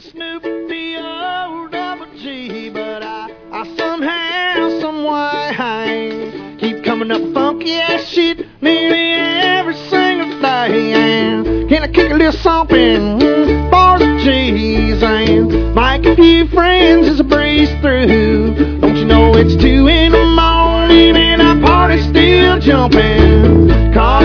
and Snoop D-O-double-G, but I, I somehow, someway, keep coming up funky ass shit nearly every single day. And can I kick a little something? for the G's and make a few friends as I breeze through. Don't you know it's two in the morning and our party's still jumping? Cause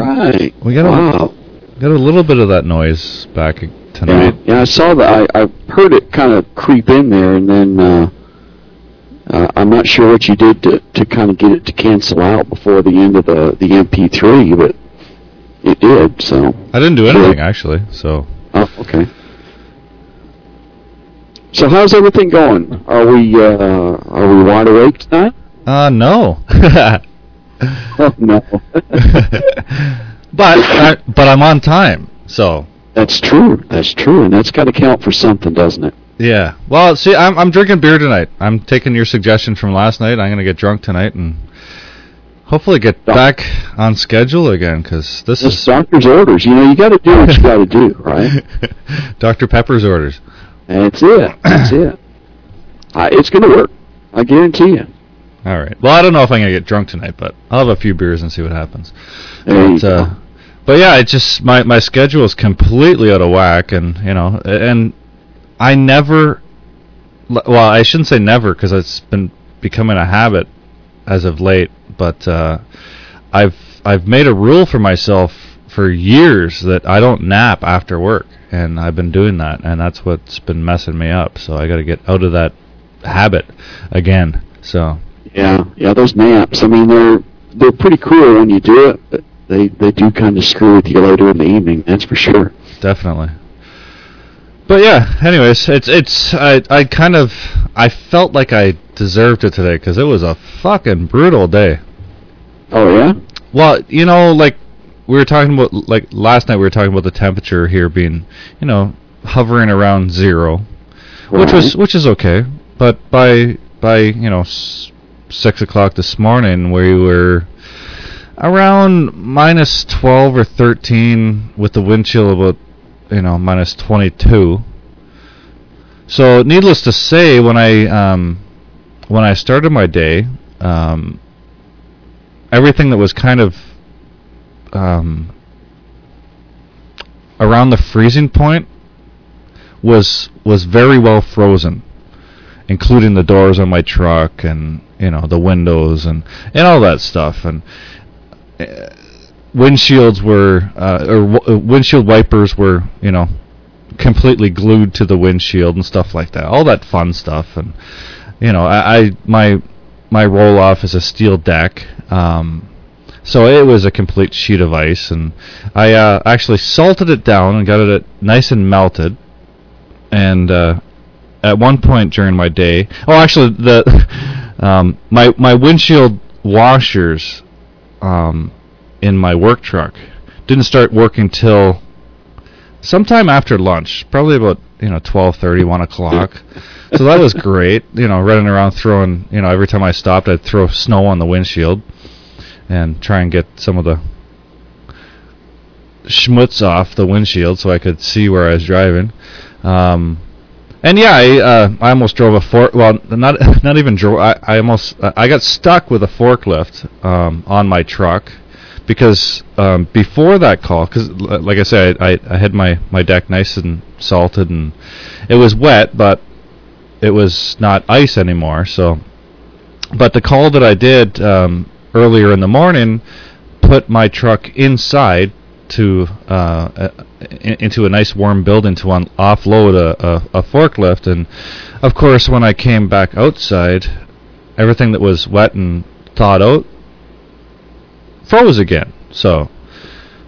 We're right. we got a wow. got a little bit of that noise back Yeah, tonight. yeah, I saw that. I, I heard it kind of creep in there, and then uh, uh, I'm not sure what you did to, to kind of get it to cancel out before the end of the, the MP3, but it did. So, I didn't do anything actually. So oh, okay. So how's everything going? Are we uh, are we wide awake tonight? uh no. Oh no, but I, but I'm on time. So that's true. That's true, and that's got to count for something, doesn't it? yeah. Well, see, I'm I'm drinking beer tonight. I'm taking your suggestion from last night. I'm gonna get drunk tonight and hopefully get back on schedule again because this It's is doctor's orders. You know, you got to do what you got to do, right? Dr. Pepper's orders. That's it. That's it. Uh, it's going to work. I guarantee you. All right. Well, I don't know if I'm gonna get drunk tonight, but I'll have a few beers and see what happens. There you But, uh, go. But yeah, it just my my schedule is completely out of whack, and you know, and I never. Well, I shouldn't say never because it's been becoming a habit as of late. But uh, I've I've made a rule for myself for years that I don't nap after work, and I've been doing that, and that's what's been messing me up. So I got to get out of that habit again. So Yeah, yeah. Those naps. I mean, they're they're pretty cool when you do it, but they they do kind of screw with you later in the evening. That's for sure. definitely. But yeah, anyways, it's it's I I kind of I felt like I deserved it today because it was a fucking brutal day. Oh yeah. Well, you know, like we were talking about, like last night we were talking about the temperature here being, you know, hovering around zero, which was which is okay. But by by you know s- six o'clock this morning we were around minus twelve or thirteen with the wind chill about you know minus twenty two. So needless to say, when I um, when I started my day, um, everything that was kind of um, around the freezing point was was very well frozen, including the doors on my truck and you know the windows and and all that stuff and windshields were uh, or w- uh, windshield wipers were you know completely glued to the windshield and stuff like that. All that fun stuff. And you know I, I my my roll off is a steel deck. Um, so it was a complete sheet of ice, and I uh, actually salted it down and got it nice and melted. And uh, at one point during my day, oh, actually, the um, my my windshield washers um, in my work truck didn't start working till sometime after lunch, probably about you know twelve thirty, one o'clock. so that was great. You know, running around throwing. You know, every time I stopped, I'd throw snow on the windshield and try and get some of the schmutz off the windshield so I could see where I was driving. Um, and yeah, I, uh, I almost drove a fork. Well, not not even drove. I, I almost I got stuck with a forklift um, on my truck because um, before that call, because like I said, I, I had my my deck nice and salted and it was wet, but it was not ice anymore. So, but the call that I did um, earlier in the morning put my truck inside to uh, into a nice warm building to un- offload a, a, a forklift, and of course, when I came back outside, everything that was wet and thawed out froze again. So,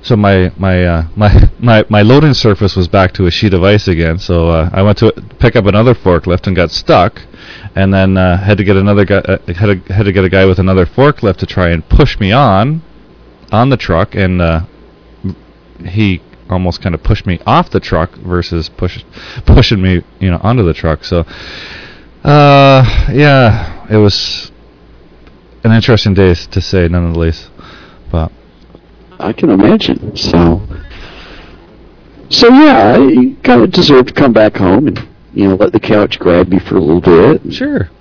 so my my uh, my my my loading surface was back to a sheet of ice again. So uh, I went to pick up another forklift and got stuck, and then uh, had to get another guy uh, had to, had to get a guy with another forklift to try and push me on on the truck, and uh, he almost kind of pushed me off the truck versus push pushing me you know onto the truck. So, uh, yeah, it was an interesting day to say none of the least. But I can imagine. So, so yeah, you kind of deserve to come back home and you know let the couch grab you for a little bit. sure.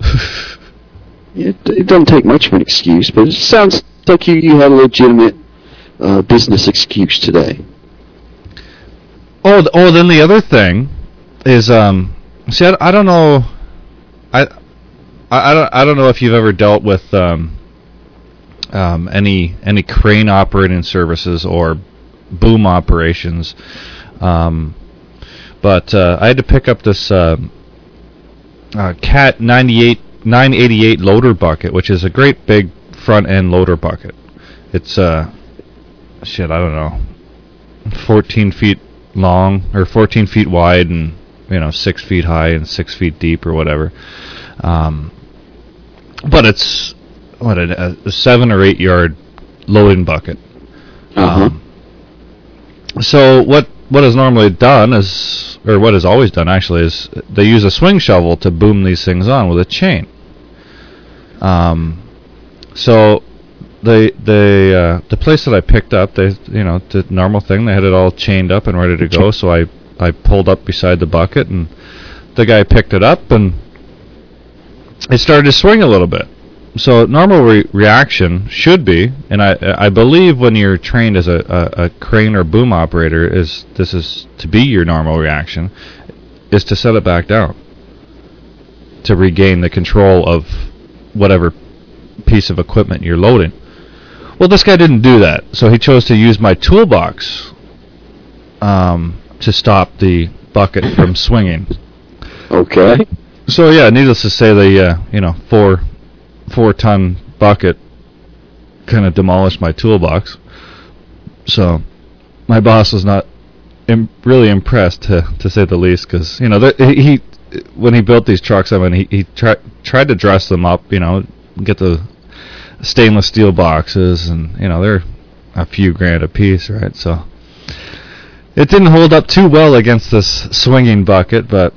It, it doesn't take much of an excuse, but it sounds like you you had a legitimate uh, business excuse today. Oh, oh. Then the other thing is, um, see, I, I don't know, I, I, I don't, I don't know if you've ever dealt with um, um, any any crane operating services or boom operations, um, but uh, I had to pick up this uh, uh, Cat 98 988 loader bucket, which is a great big front end loader bucket. It's uh, shit, I don't know, 14 feet long or 14 feet wide and you know six feet high and six feet deep or whatever. Um, but it's what a, a seven or eight yard loading bucket. Uh-huh. Um, so what what is normally done is, or what is always done actually, is they use a swing shovel to boom these things on with a chain. Um, so the the uh, the place that I picked up, they you know the normal thing, they had it all chained up and ready to go. So I I pulled up beside the bucket and the guy picked it up and it started to swing a little bit. So normal re- reaction should be, and I I believe when you're trained as a, a, a crane or boom operator, is this is to be your normal reaction, is to set it back down to regain the control of whatever piece of equipment you're loading. Well, this guy didn't do that, so he chose to use my toolbox um, to stop the bucket from swinging. Okay. So yeah, needless to say, the uh, you know four four ton bucket kind of demolished my toolbox. So my boss was not Im- really impressed, to to say the least, because you know the, he he- when he built these trucks, I mean he he tried tried to dress them up, you know, get the stainless steel boxes, and you know they're a few grand a piece, right? So it didn't hold up too well against this swinging bucket, but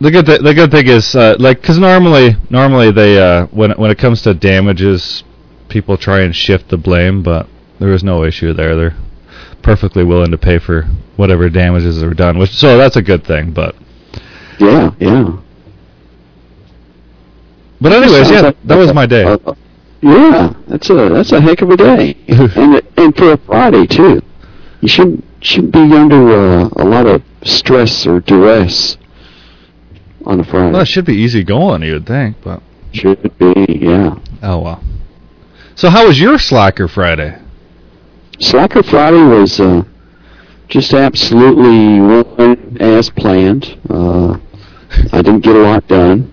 the good th- the good thing is uh, like because normally normally they uh, when when it comes to damages, people try and shift the blame, but there was no issue there. They're perfectly willing to pay for whatever damages are done, which so that's a good thing. But Yeah, yeah. but anyways, yeah, that was my day. Yeah, that's a that's a heck of a day, and and for a Friday too. You shouldn't shouldn't be under uh, a lot of stress or duress on a Friday. Well, it should be easy going, you would think, but Should be, yeah. oh well. So how was your slacker Friday? Slacker Friday was uh, just absolutely went as planned. Uh, I didn't get a lot done,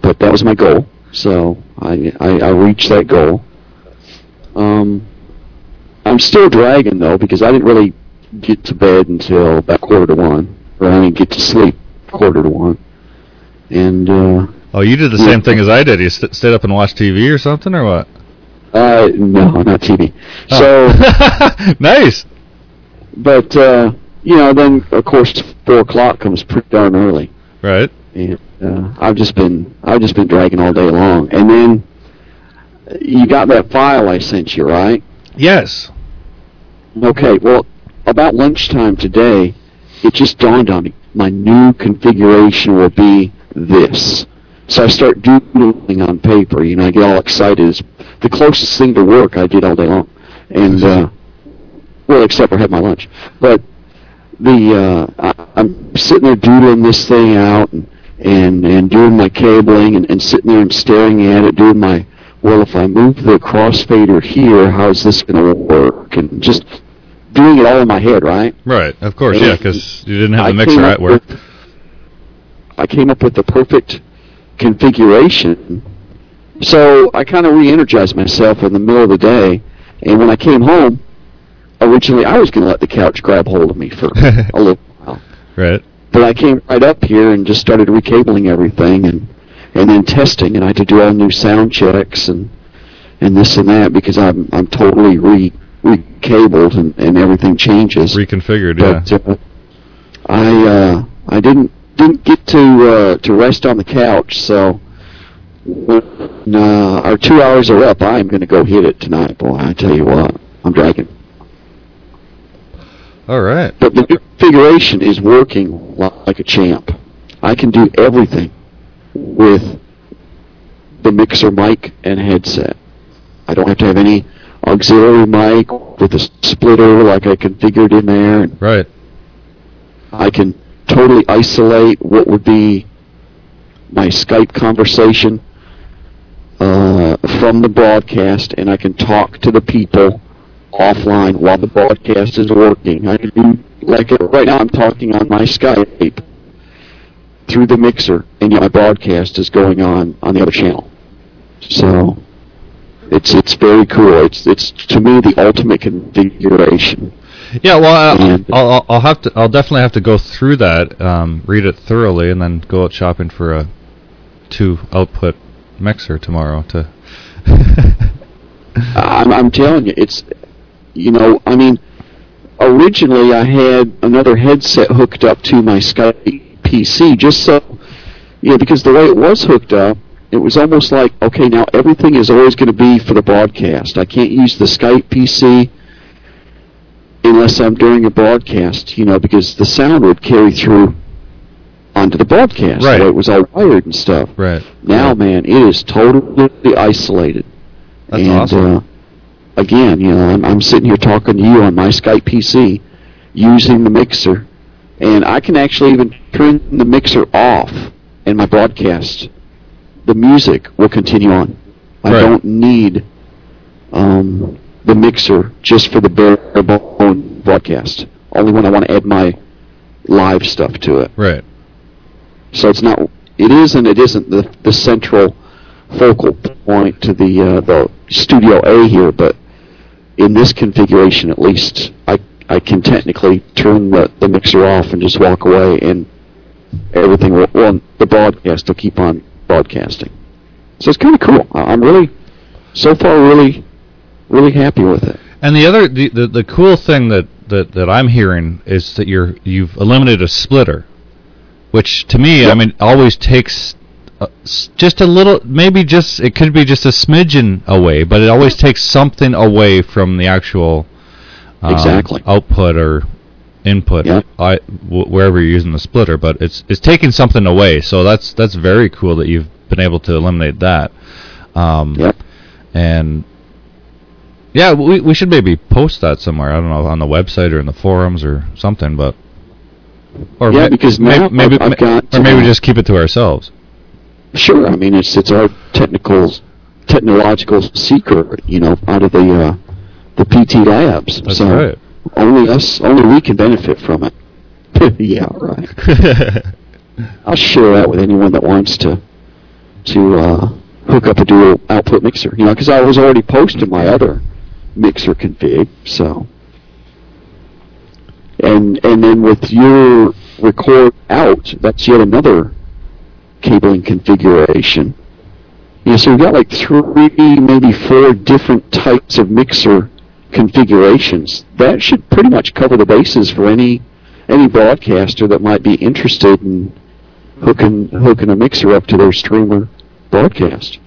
but that was my goal. So I I, I reached that goal. Um, I'm still dragging though because I didn't really get to bed until about quarter to one, or I didn't get to sleep quarter to one. And uh, Oh, you did the same thing as I did. You st- stayed up and watched TV or something, or what? uh, no, not TV. Oh. So. nice. but uh, you know, then of course four o'clock comes pretty darn early, Right. and uh, I've just been I've just been dragging all day long. And then you got that file I sent you, right? Yes. Okay. Well, about lunchtime today, it just dawned on me. My new configuration will be this. So I start doodling on paper. You know, I get all excited. It's the closest thing to work I did all day long, and uh, well, except for have my lunch. But the uh, I, I'm sitting there doodling this thing out and and and doing my cabling and, and sitting there and staring at it, doing my well, if I move the crossfader here, how's this going to work? And just doing it all in my head, right? Right. Of course. And Yeah, because you didn't have the mixer at work. with- I came up with the perfect configuration. So I kind of re-energized myself in the middle of the day, and when I came home, originally I was going to let the couch grab hold of me for a little while, Right. But I came right up here and just started recabling everything and and then testing, and I had to do all new sound checks and and this and that because I'm I'm totally re recabled and and everything changes Reconfigured. Yeah. but uh, I uh, I didn't didn't get to uh, to rest on the couch. So when uh, our two hours are up, I am going to go hit it tonight, boy. I tell you what, I'm dragging. All right. But the configuration is working like a champ. I can do everything with the mixer mic and headset. I don't have to have any auxiliary mic with a splitter like I configured in there. Right. I can totally isolate what would be my Skype conversation uh, from the broadcast, and I can talk to the people offline while the broadcast is working. I can do like right now. I'm talking on my Skype through the mixer, and yet my broadcast is going on on the other channel. So it's it's very cool. It's it's to me the ultimate configuration. Yeah. Well, I, I'll, I'll I'll have to. I'll definitely have to go through that, um, read it thoroughly, and then go out shopping for a two output mixer tomorrow to. I'm, I'm telling you, it's, you know, I mean, originally I had another headset hooked up to my Skype PC just so, you know, because the way it was hooked up, it was almost like, okay, now everything is always going to be for the broadcast. I can't use the Skype PC unless I'm doing a broadcast, you know, because the sound would carry through onto the broadcast. Right. Way it was all wired and stuff. right. Now, man, it is totally isolated. That's and, awesome. Uh, again, you know, I'm, I'm sitting here talking to you on my Skype PC using the mixer, and I can actually even turn the mixer off, and my broadcast, the music will continue on. I Right. don't need um, the mixer just for the bare bone broadcast. Only when I want to add my live stuff to it. Right. So it's not. It is and it isn't the the central focal point to the uh, the Studio A here, but in this configuration, at least, I I can technically turn the the mixer off and just walk away, and everything will. Well, the broadcast will keep on broadcasting. So it's kind of cool. I'm really, so far, really, really happy with it. And the other, the, the the cool thing that, that, that I'm hearing is that you're you've eliminated a splitter, which to me, I mean, always takes just a little, maybe just it could be just a smidgen away, but it always takes something away from the actual um, Exactly. output or input, Yep. I, w- wherever you're using the splitter. But it's it's taking something away, so that's that's very cool that you've been able to eliminate that. Um, Yep. and yeah, we we should maybe post that somewhere. I don't know on the website or in the forums or something, but or Yeah, ma- because may- now maybe I've ma- got, or maybe uh, just keep it to ourselves. Sure. I mean, it's it's our technical, technological secret, you know, out of the uh, the PT labs. That's so right. only us, only we can benefit from it. yeah, right. I'll share that with anyone that wants to to uh, hook up a dual output mixer. You know, because I was already posting my other mixer config. So, and and then with your record out, that's yet another cabling configuration. Yeah, so we've got like three, maybe four different types of mixer configurations. That should pretty much cover the bases for any any broadcaster that might be interested in hooking hooking a mixer up to their streamer broadcast.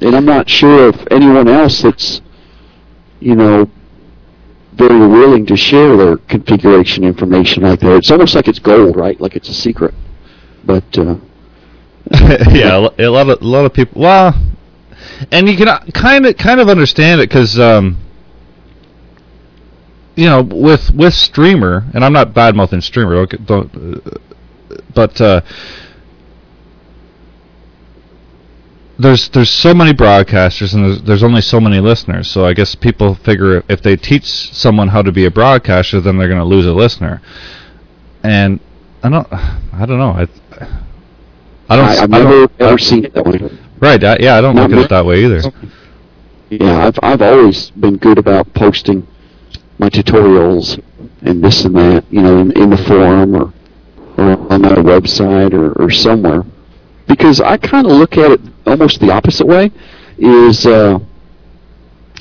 And I'm not sure if anyone else that's you know very willing to share their configuration information like that. It's almost like it's gold, right? Like it's a secret. But uh, yeah, a lot of a lot of people. Well, and you can kind of kind of understand it because um, you know with with streamer, and I'm not bad mouthing streamer, don't uh, but uh, there's there's so many broadcasters and there's there's only so many listeners. So I guess people figure if they teach someone how to be a broadcaster, then they're going to lose a listener. And I don't I don't know. I I don't. I, don't- never I- ever seen it that way. Right. I, yeah, I don't Not look at it that way either. Yeah, I've I've always been good about posting my tutorials and this and that, you know, in, in the forum or, or on my website or, or somewhere, because I kind of look at it almost the opposite way. Is uh,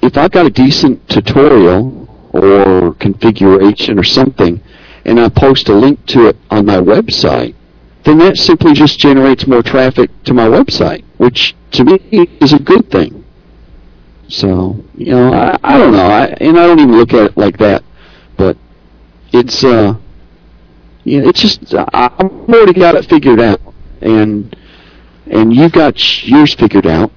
if I've got a decent tutorial or configuration or something, and I post a link to it on my website, then that simply just generates more traffic to my website, which to me is a good thing. So, you know, I, I don't know, I, and I don't even look at it like that, but it's, uh, you know, it's just, I, I've already got it figured out, and, and you've got yours figured out.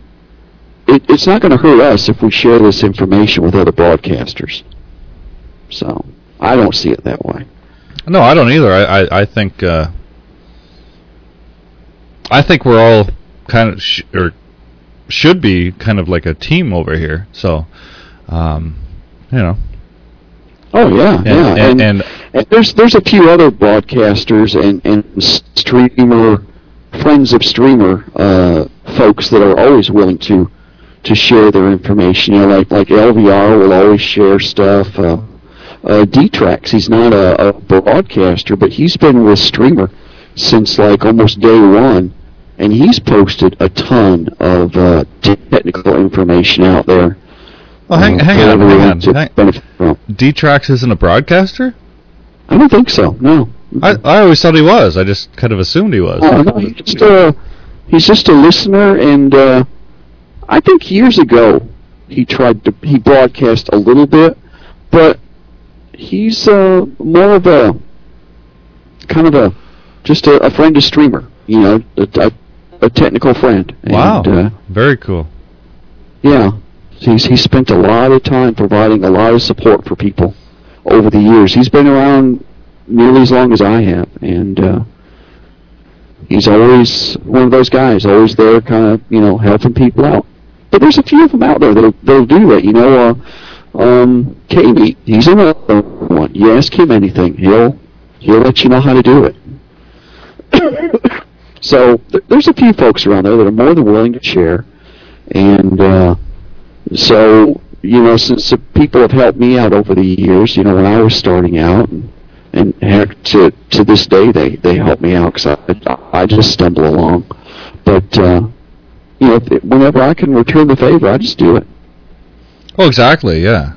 It, it's not going to hurt us if we share this information with other broadcasters. So, I don't see it that way. No, I don't either. I I, I think uh, I think we're all kind of sh- or should be kind of like a team over here. So, um, you know, Oh yeah, and, yeah, and, and And there's there's a few other broadcasters and and streamer friends of streamer uh, folks that are always willing to to share their information. You know, like like LVR will always share stuff. Uh, uh, D-Trax, he's not a, a broadcaster, but he's been with streamer since like almost day one, and he's posted a ton of uh, technical information out there. well, hang, uh, hang on, hang on. to Hang, from. D-Trax isn't a broadcaster. I don't think so. No. I I always thought he was. I just kind of assumed he was. Oh, no, he's just a he's just a listener, and uh, I think years ago he tried to he broadcast a little bit, but he's uh, more of a kind of a just a, a friend, a streamer, you know, a, a, a technical friend. Wow, And, uh, very cool. yeah, he's he spent a lot of time providing a lot of support for people over the years. He's been around nearly as long as I have, and uh, he's always one of those guys, always there, kind of you know helping people out. But there's a few of them out there that'll that'll do that. You know, uh, um, Katie, he's another one. You ask him anything, he'll he'll let you know how to do it. so th- there's a few folks around there that are more than willing to share, and uh, so you know, since the people have helped me out over the years, you know, when I was starting out, and, and heck, to to this day, they they help me out because I I just stumble along, but uh, you know, whenever I can return the favor, I just do it. Oh, exactly. Yeah.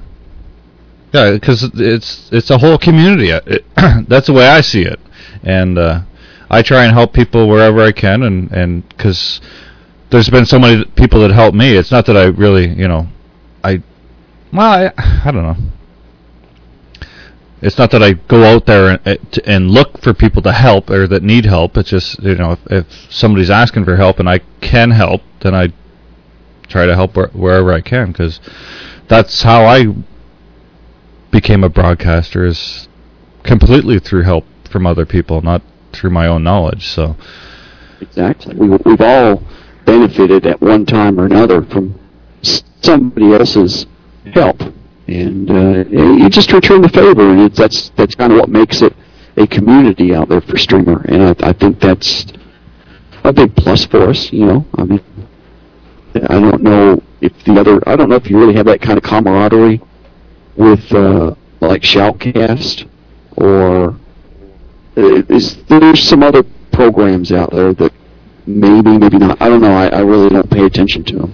Yeah, because it's it's a whole community. It, that's the way I see it, and uh, I try and help people wherever I can, and and because there's been so many people that help me. It's not that I really, you know, I well, I, I don't know. It's not that I go out there and, eh, and look for people to help or that need help. It's just you know if, if somebody's asking for help and I can help, then I try to help where, wherever I can because that's how I became a broadcaster is completely through help from other people, not through my own knowledge. So Exactly. We, we've all benefited at one time or another from somebody else's help, and uh, you just return the favor, and it's, that's that's kind of what makes it a community out there for streamer, and I, I think that's a big plus for us. You know, I mean, I don't know if the other, I don't know if you really have that kind of camaraderie with uh, like Shoutcast or is there some other programs out there that maybe maybe not I don't know I, I really don't pay attention to them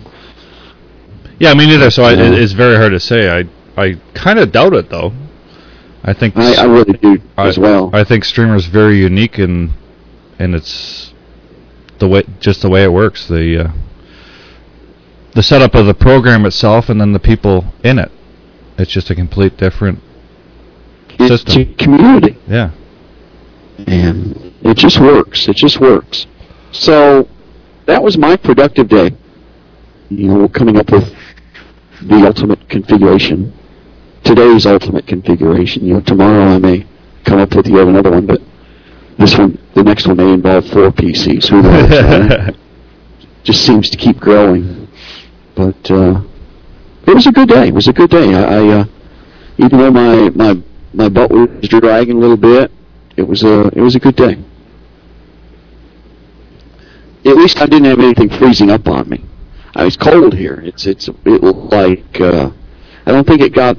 yeah, me neither. So I, Yeah. it, it's very hard to say. I I kind of doubt it though. I think I, I really do I- as well I think streamer's very unique in and it's the way just the way it works. The uh, the setup of the program itself and then the people in it. It's just a complete different it's system. a community yeah. And it just works it just works so that was my productive day you know coming up with the ultimate configuration today's ultimate configuration you know tomorrow I may come up with yet another one but this one the next one may involve four PCs who knows just seems to keep growing. But uh, it was a good day. It was a good day. I, I uh, even though my my my butt was dragging a little bit, it was a it was a good day. At least I didn't have anything freezing up on me. I was cold here. It's it's it like uh, I don't think it got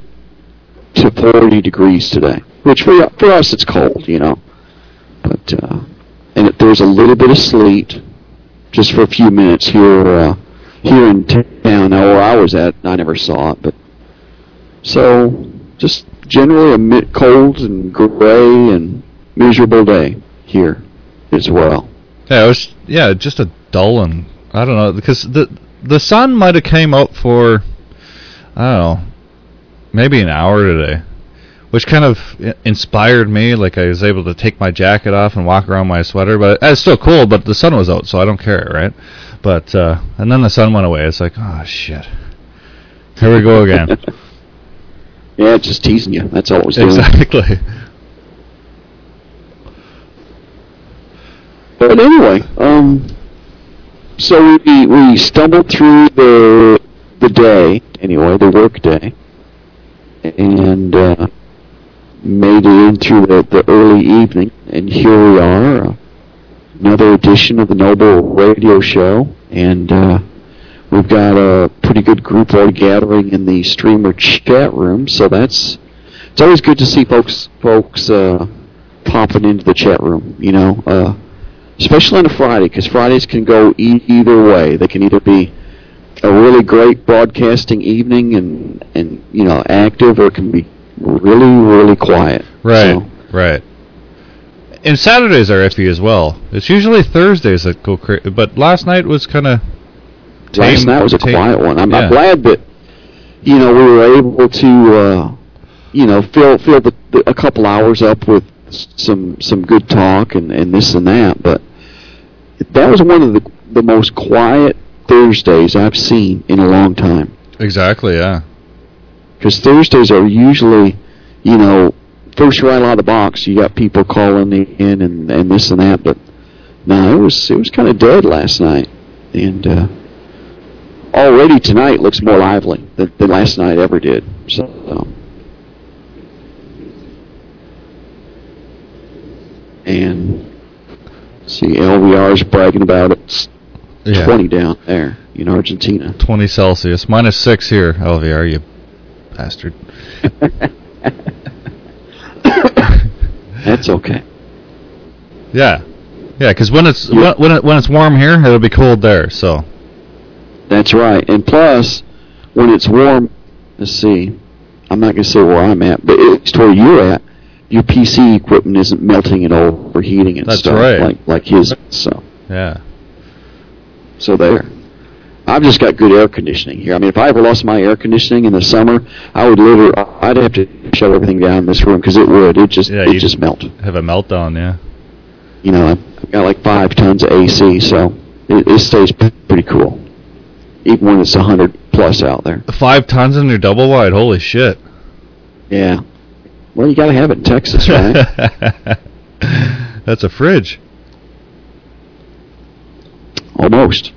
to 40 degrees today, which for for us it's cold, you know. But uh, and it, there was a little bit of sleet just for a few minutes here uh, here in town. Now where I was at, I never saw it, but so just generally a mid cold and gray and miserable day here as well. Yeah, it was yeah, just a dull and I don't know because the the sun might have came out for I don't know maybe an hour today, which kind of inspired me. Like I was able to take my jacket off and walk around my sweater, but it's still cold. But the sun was out, so I don't care, right? But uh, and then the sun went away. It's like oh shit, here we go again. Yeah, just teasing you. That's all it was doing. exactly. But anyway, um, so we we stumbled through the the day anyway, the work day, and uh, made it into the, the early evening, and here we are, another edition of the Noble Radio Show, and uh, we've got a pretty good group all gathering in the streamer chat room, so that's it's always good to see folks folks uh, popping into the chat room, you know. Uh, especially on a Friday, because Fridays can go e- either way. They can either be a really great broadcasting evening and and you know active, or it can be really really quiet. Right, So, right. And Saturdays are iffy as well. It's usually Thursdays that go crazy, but last night was kind of last night was a tame- quiet one. I'm, I'm glad that you know we were able to uh, you know fill fill the, the, a couple hours up with some some good talk and and this and that, but that was one of the the most quiet Thursdays I've seen in a long time. exactly, yeah. because Thursdays are usually, you know, first right out of the box. You got people calling in and and this and that, but no, it was it was kind of dead last night, and uh, already tonight looks more lively than, than last night ever did. So. And let's see, LVR is bragging about it. It's Yeah. 20 down there in Argentina. 20 Celsius, minus six here, LVR, you bastard. That's okay. Yeah, yeah. Because when it's when when, it, when it's warm here, it'll be cold there. So That's right. And plus, when it's warm, let's see, I'm not going to say where I'm at, but least where you're at, your PC equipment isn't melting and overheating and That's stuff right. like like his. So yeah, so there. I've just got good air conditioning here. I mean, if I ever lost my air conditioning in the summer, I would literally, I'd have to shut everything down in this room because it would. It just, Yeah, it just melt. have a meltdown. Yeah. You know, I've got like five tons of AC, so it, it stays pretty cool, even when it's a hundred plus out there. Five tons in your double wide. Holy shit. Yeah. Well, you got to have it in Texas, right? That's a fridge. Almost.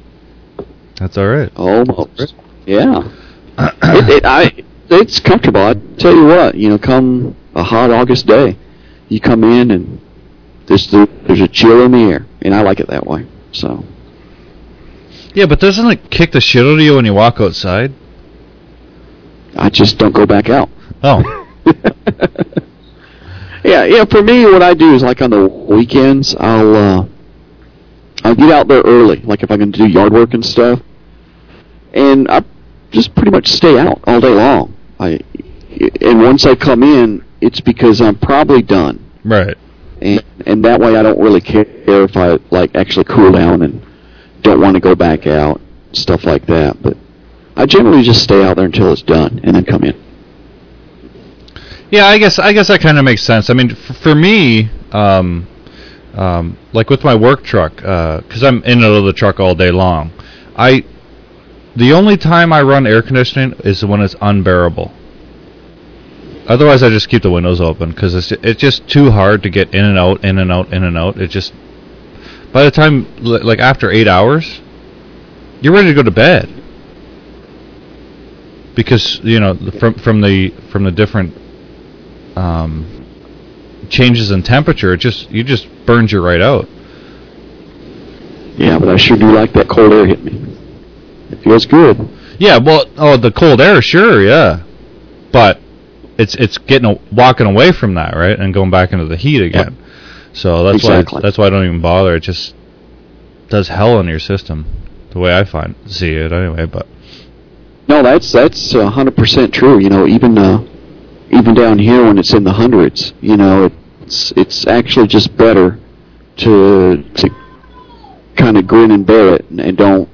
That's all right. Almost. Yeah. it, it, I, it's comfortable. I tell you what, you know, come a hot August day, you come in and there's the, there's a chill in the air, and I like it that way. So Yeah, but doesn't it kick the shit out of you when you walk outside? I just don't go back out. Oh. yeah, yeah. For me, what I do is like on the weekends, I'll uh, I'll get out there early, like if I'm going to do yard work and stuff, and I just pretty much stay out all day long. I and once I come in, it's because I'm probably done, Right. and and that way I don't really care if I like actually cool down and don't want to go back out, stuff like that. But I generally just stay out there until it's done and then come in. Yeah, I guess I guess that kind of makes sense. I mean, f- for me, um, um, like with my work truck, because I'm in and out of the truck all day long. I the only time I run air conditioning is when it's unbearable. Otherwise, I just keep the windows open because it's it's just too hard to get in and out, in and out, in and out. It just by the time like after eight hours, you're ready to go to bed because you know from from the from the different um, changes in temperature, it just you just burns you right out. Yeah, but I sure do like that cold air hit me. It feels good. Yeah, well, oh, the cold air, sure, yeah, but it's it's getting a, walking away from that, right, and going back into the heat again. So that's Exactly. why that's why I don't even bother. It just does hell in your system, the way I find see it anyway. But No, that's that's a hundred percent true. You know, even uh, even down here when it's in the hundreds, you know, it's it's actually just better to to kind of grin and bear it and, and don't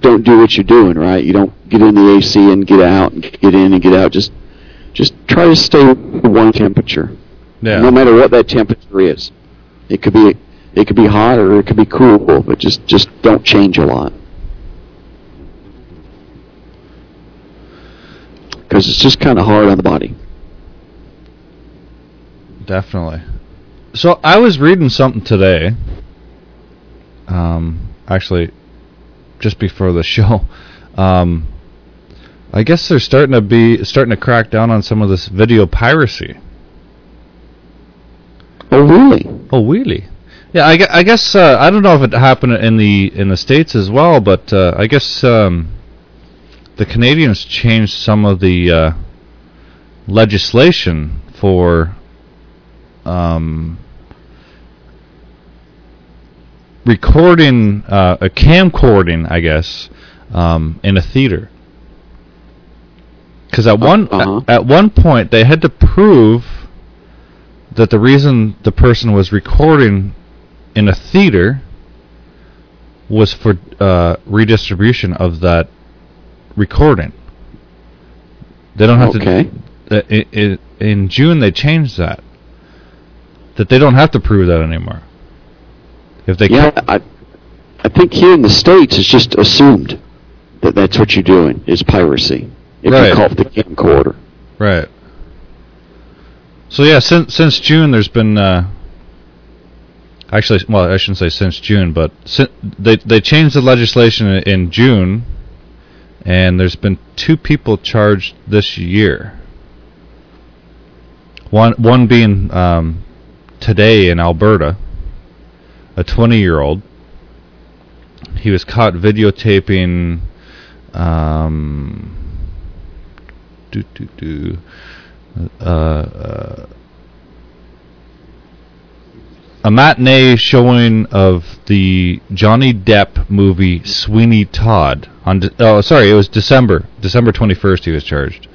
don't do what you're doing. Right? You don't get in the AC and get out and get in and get out. Just just try to stay one temperature, yeah, no matter what that temperature is. It could be it could be hot or it could be cool, but just just don't change a lot. Because it's just kind of hard on the body. Definitely. So I was reading something today. Um, actually, just before the show. Um, I guess they're starting to be starting to crack down on some of this video piracy. Oh, really? Oh, really? Yeah, I, I guess uh, I don't know if it happened in the in the states as well, but uh, I guess um, the Canadians changed some of the uh, legislation for um, recording uh, a camcording, I guess, um, in a theater. Because at one Uh-huh. at, at one point they had to prove that the reason the person was recording in a theater was for uh, redistribution of that recording. They don't have Okay. to. Uh, i i in June, they changed that. That they don't have to prove that anymore. If they Yeah, I, I think here in the states it's just assumed that that's what you're doing is piracy. If Right. you call it the camcorder. right. So yeah, since since June, there's been uh, actually, well, I shouldn't say since June, but si- they they changed the legislation in June, and there's been two people charged this year. One one being um, today in Alberta, a 20 year old. He was caught videotaping. Um. Uh, uh, a matinee showing of the Johnny Depp movie Sweeney Todd on. De- oh, sorry, it was December December 21st. He was charged.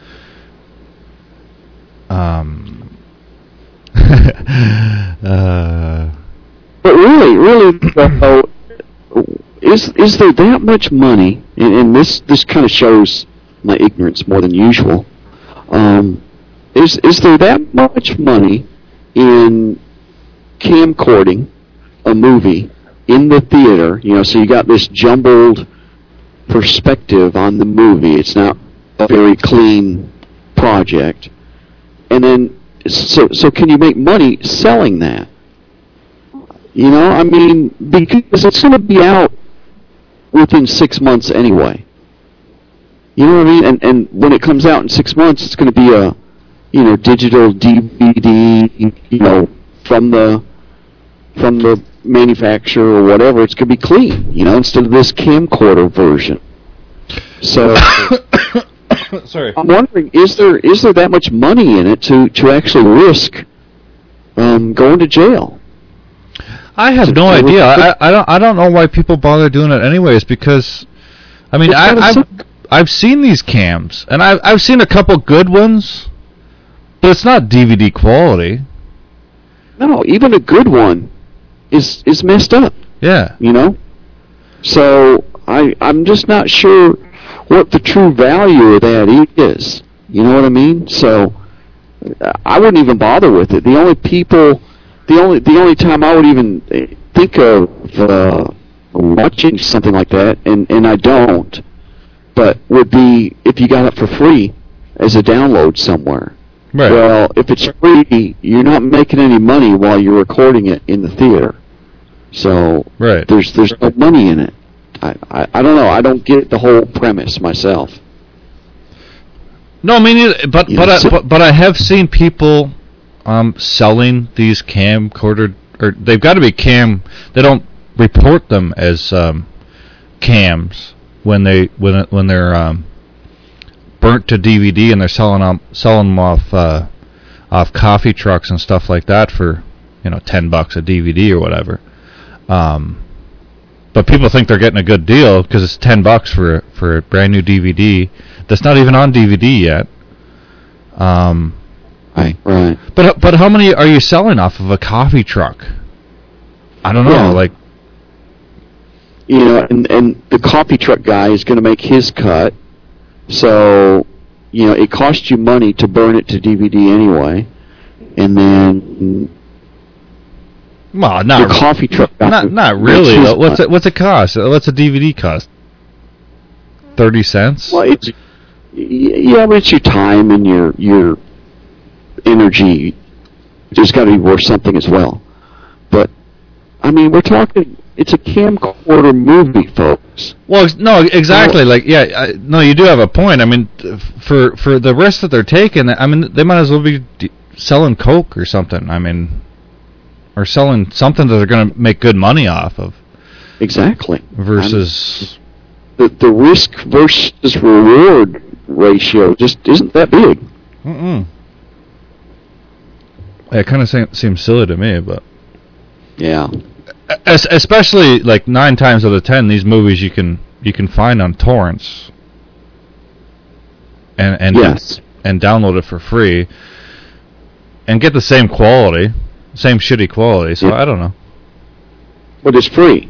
Um. uh, But really, really, though, is is there that much money? And, and this this kind of shows my ignorance more than usual. Um, is is there that much money in camcording a movie in the theater? You know, so you got this jumbled perspective on the movie. It's not a very clean project, and then so so can you make money selling that? You know, I mean, because it's going to be out within six months anyway. You know what I mean? And and when it comes out in six months, it's going to be a, you know, digital DVD, you know, from the from the manufacturer or whatever. It's going to be clean, you know, instead of this camcorder version. So sorry. I'm wondering, is there is there that much money in it to to actually risk um, going to jail? I have no idea. I, I don't. I don't know why people bother doing it anyways. Because, I mean, I, I've. I've seen these cams, and I've I've seen a couple good ones, but it's not DVD quality. No, even a good one is is messed up. Yeah. you know. So I I'm just not sure what the true value of that is. You know what I mean? So I wouldn't even bother with it. The only people, the only the only time I would even think of uh, watching something like that, and and I don't, but would be if you got it for free as a download somewhere. Right. Well, if it's free, you're not making any money while you're recording it in the theater. So right. there's there's no money in it I, I I don't know. I don't get the whole premise myself. No, I mean, but but, I, but but I have seen people um, selling these camcorder, or they've got to be cam. They don't report them as um, cams when they when when they're um, burnt to DVD and they're selling them selling them off uh, off coffee trucks and stuff like that for you know ten bucks a DVD or whatever. Um, but people think they're getting a good deal because it's ten bucks for for a brand new DVD that's not even on DVD yet. Um, Right. Right. but but how many are you selling off of a coffee truck? I don't know. Yeah. Like You know, and and the coffee truck guy is going to make his cut. So, you know, it costs you money to burn it to DVD anyway, and then well, not coffee truck not not really. though. What's it what's it cost? Uh, What's a DVD cost? Thirty cents. Well, it's yeah, but it's your time and your your energy. There's got to be worth something as well. But I mean, we're talking. It's a camcorder movie, folks. Well, no, exactly. Like, yeah, I, no, you do have a point. I mean, for for the risk that they're taking, I mean, they might as well be d- selling coke or something. I mean, or selling something that they're going to make good money off of Exactly. versus. the the risk versus reward ratio just isn't that big. Mm-mm. Yeah, it kind of seems silly to me, but Yeah. Es- especially like nine times out of ten, these movies you can you can find on torrents and and Yes. and download it for free and get the same quality, same shitty quality. So Yeah. I don't know. But it's free.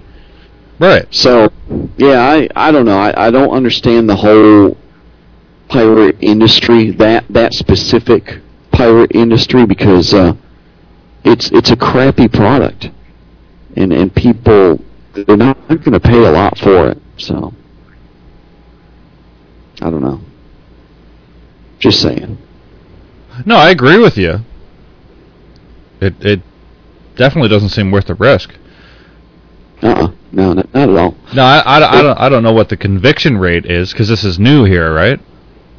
Right. So, yeah, I I don't know. I, I don't understand the whole pirate industry that that specific pirate industry because uh, it's it's a crappy product, and and people they're not going to pay a lot for it. So, I don't know. Just saying. No, I agree with you. It it definitely doesn't seem worth the risk. Uh uh No, not, not at all. No, I, I, I don't I don't know what the conviction rate is because this is new here, right?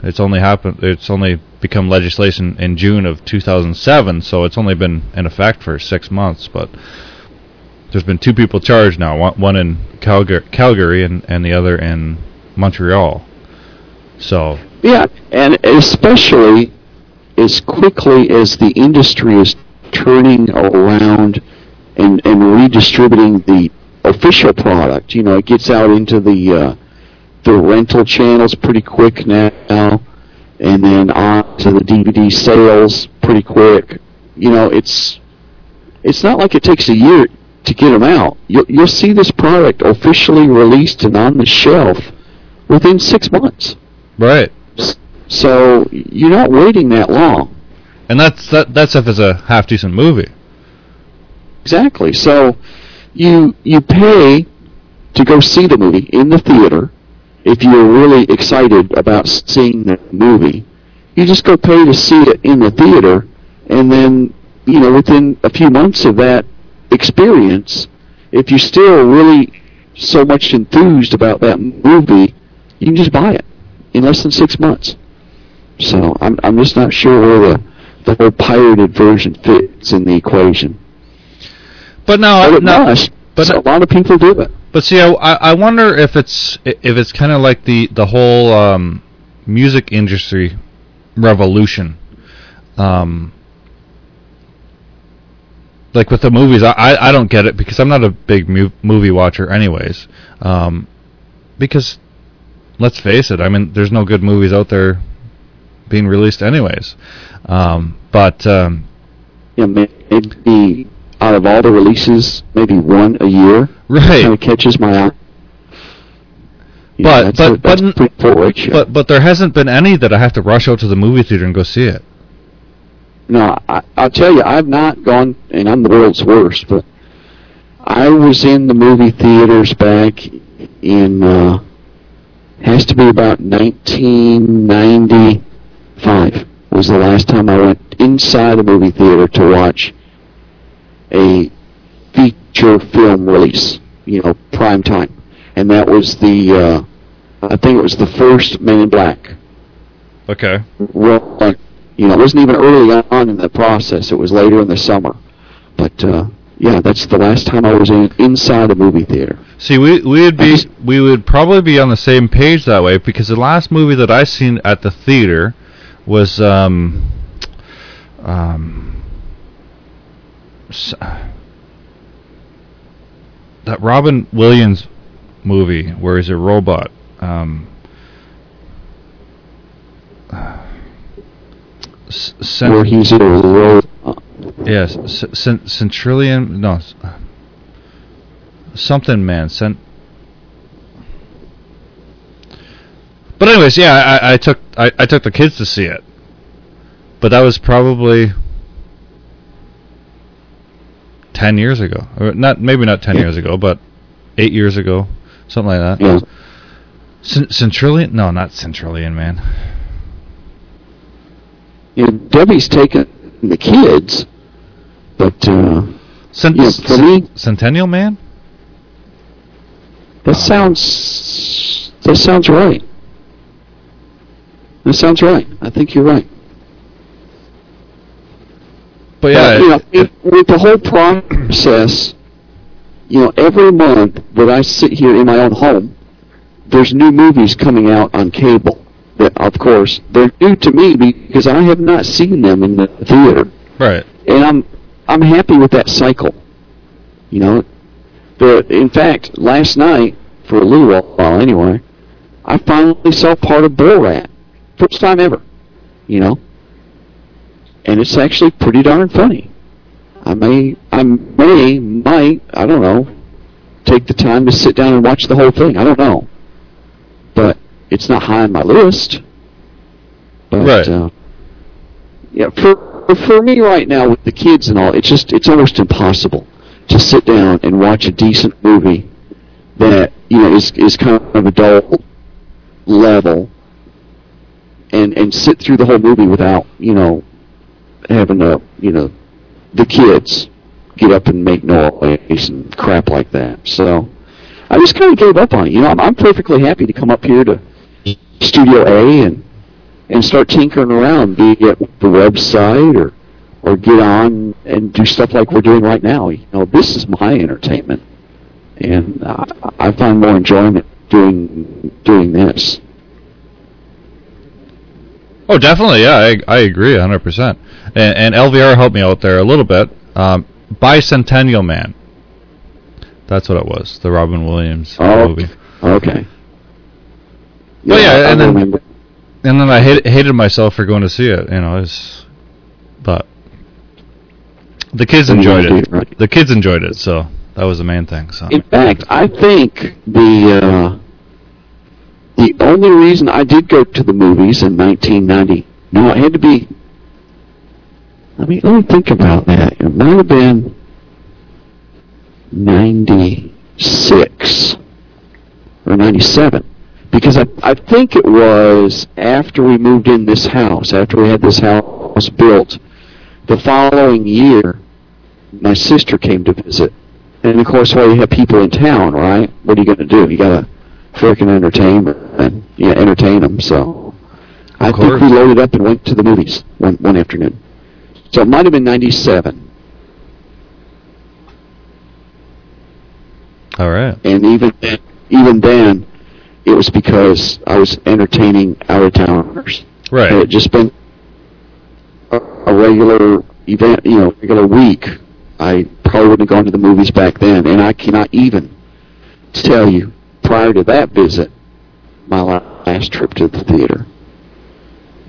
It's only happened. It's only become legislation in June of 2007, so it's only been in effect for six months. But there's been two people charged now. One, in Calgary, Calgary, and and the other in Montreal. So Yeah, and especially as quickly as the industry is turning around and, and redistributing the official product, you know, it gets out into the uh, the rental channels pretty quick now, and then on to the DVD sales pretty quick. You know, it's it's not like it takes a year to get them out. You'll, you'll see this product officially released and on the shelf within six months. right, So you're not waiting that long. and that's that that's if it's a half decent movie. Exactly. So you you pay to go see the movie in the theater if you're really excited about seeing the movie. You just go pay to see it in the theater and then, you know, within a few months of that experience, if you're still really so much enthused about that movie, you can just buy it in less than 6 months. So I'm I'm just not sure where the the whole pirated version fits in the equation. But no, But no, must. but so a lot of people do it. But see, I, I I wonder if it's if it's kind of like the the whole um, music industry revolution. Um, like with the movies, I, I I don't get it because I'm not a big mu- movie watcher, anyways. Um, because let's face it, I mean, there's no good movies out there being released, anyways. Um, but um, may- maybe out of all the releases, maybe one a year right, kind of catches my eye. You But- but- a, but- a pretty full ratio. but but there hasn't been any that I have to rush out to the movie theater and go see it. No, I, I'll tell you, I've not gone, and I'm the world's worst, but I was in the movie theaters back in, uh, has to be about 1995 was the last time I went inside a movie theater to watch a feature film release, you know, prime time. and that was the uh, I think it was the first Men in Black. Okay. Well, you know, it wasn't even early on in the process. It was later in the summer. But uh, yeah, that's the last time I was in inside a movie theater. See, we would be just- we would probably be on the same page that way because the last movie that I seen at the theater was um um that Robin Williams movie where he's a robot. Um, s- cent- Where he's a ro- uh, Yes, c- cent- Centrillion. No, something man. Cent. But anyways, yeah, I, I took I, I took the kids to see it, but that was probably ten years ago, or not maybe not ten Yeah. years ago, but eight years ago, something like that. yeah. Cent- Centrillion? No, not Centrillion, man. You know, Debbie's taken the kids, but uh, Cent- Yeah, for me- Centennial Man. that sounds that sounds right. That sounds right. I think you're right. But yeah, you know, it, with the whole process, you know, every month that I sit here in my own home, there's new movies coming out on cable. Of course, they're new to me because I have not seen them in the theater, right. and I'm I'm happy with that cycle. You know, the in fact, last night for a little while anyway, I finally saw part of Bull Borat, first time ever. You know, and it's actually pretty darn funny. I may, I may, might, I don't know, take the time to sit down and watch the whole thing. I don't know, but it's not high on my list. But, Right. Uh, yeah, for for me right now with the kids and all, it's just it's almost impossible to sit down and watch a decent movie that you know is is kind of adult level and and sit through the whole movie without you know having to you know the kids get up and make noise and crap like that. So I just kind of gave up on it. You know, I'm, I'm perfectly happy to come up here to Studio A and and start tinkering around, be it the website or or get on and do stuff like we're doing right now. You know, this is my entertainment, and I, I find more enjoyment doing doing this. Oh, definitely. Yeah, I, I agree 100%. And, and LVR helped me out there a little bit. Um, Bicentennial Man. That's what it was. The Robin Williams Oh, movie. Okay. Well, yeah, I and then- remember. And then I hate, hated myself for going to see it. You know, it's, but the kids What do you enjoyed it. right? The kids enjoyed it, so that was the main thing. So In fact, I think the uh, the only reason I did go to the movies in 1990, no, it had to be. Let me let me think about that. It might have been 96 or 97 because I I think it was after we moved in this house, after we had this house built, the following year, my sister came to visit. And of course, while you have people in town, right? What are you going to do? You got to frickin' entertain them and yeah, entertain them. So I think we loaded up and went to the movies one one afternoon. So it might have been '97, all right. and even then, even then, it was because I was entertaining out of towners. Right. Had it just been a, a regular event, you know, regular week, I probably wouldn't have gone to the movies back then. And I cannot even tell you, prior to that visit, my last trip to the theater.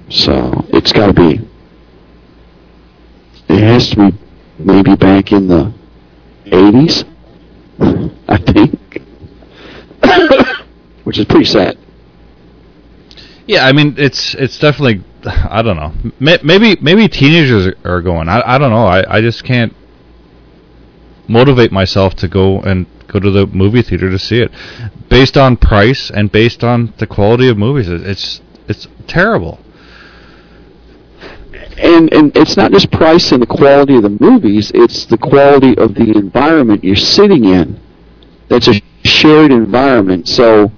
So it's got to be. It has to be maybe back in the 80s, I think. Which is pretty sad. Yeah, I mean it's it's definitely I don't know. Maybe maybe teenagers are going. I I don't know. I I just can't motivate myself to go and go to the movie theater to see it based on price and based on the quality of movies. It's it's terrible. and and it's not just price and the quality of the movies; it's the quality of the environment you're sitting in. That's a shared environment. So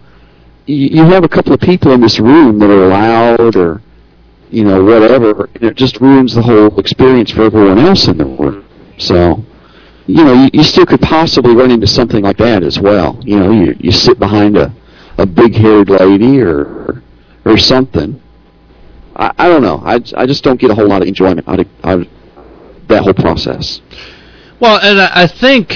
you, have a couple of people in this room that are loud or you know whatever, and it just ruins the whole experience for everyone else in the room. So you know you, you still could possibly run into something like that as well. You know you you sit behind a a big haired lady or or something. I, I don't know. I, I just don't get a whole lot of enjoyment out of, out of that whole process. Well, and I I think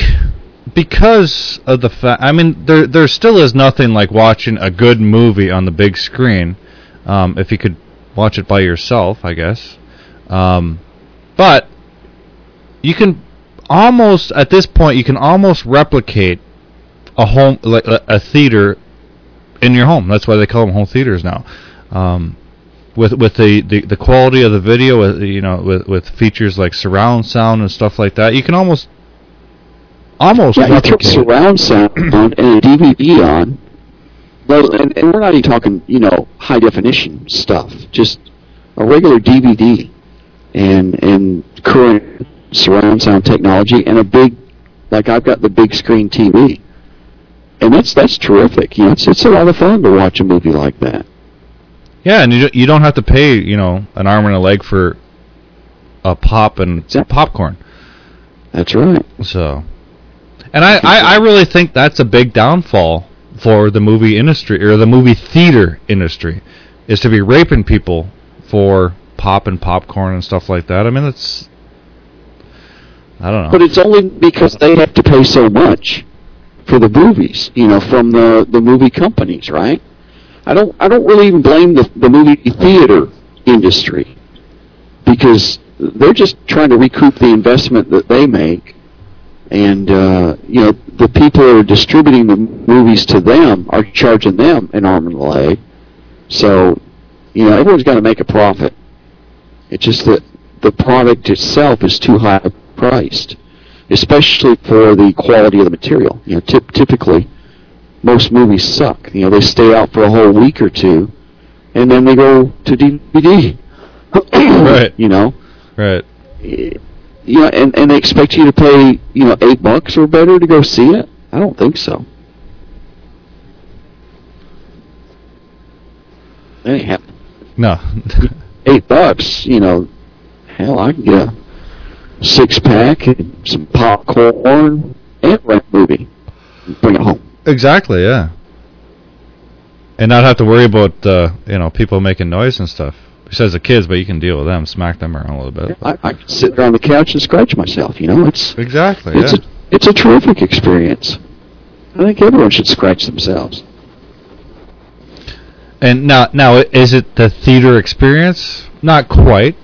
because of the fact, I mean, there there still is nothing like watching a good movie on the big screen. Um, if you could watch it by yourself, I guess. Um, but you can almost at this point you can almost replicate a home like a, a theater in your home. That's why they call them home theaters now. Um, with with the, the, the quality of the video, you know, with with features like surround sound and stuff like that, you can almost almost Yeah, you replicate. surround sound on and a DVD on. Well, and, and we're not even talking, you know, high definition stuff. Just a regular DVD and and current surround sound technology and a big, like I've got the big screen TV, and that's that's terrific. You know, it's it's a lot of fun to watch a movie like that. Yeah, and you don't- you don't have to pay you know an arm and a leg for a pop and Exactly. popcorn. That's right. So, and I, I I really think that's a big downfall for the movie industry or the movie theater industry, is to be raping people for pop and popcorn and stuff like that. I mean, it's I don't know. But it's only because they have to pay so much for the movies, you know, from the the movie companies, right? I don't I don't really even blame the the movie theater industry because they're just trying to recoup the investment that they make, and uh, you know the people that are distributing the movies to them are charging them an arm and a leg. So, you know, everyone's got to make a profit. It's just that the product itself is too high priced, especially for the quality of the material. You know, typ- typically most movies suck. You know, they stay out for a whole week or two, and then they go to DVD. Right. You know, right. You know, and and they expect you to pay you know eight bucks or better to go see it. I don't think so. That ain't happening. No. eight bucks, you know, hell, I can get a six pack and some popcorn and rent a movie. and Bring it home. exactly. Yeah. And not have to worry about uh, you know people making noise and stuff. Besides the kids, but you can deal with them, smack them around a little bit. I, I can sit there on the couch and scratch myself. You know, it's Exactly. it's yeah. a it's a terrific experience. I think everyone should scratch themselves. And now, now, is it the theater experience? Not quite.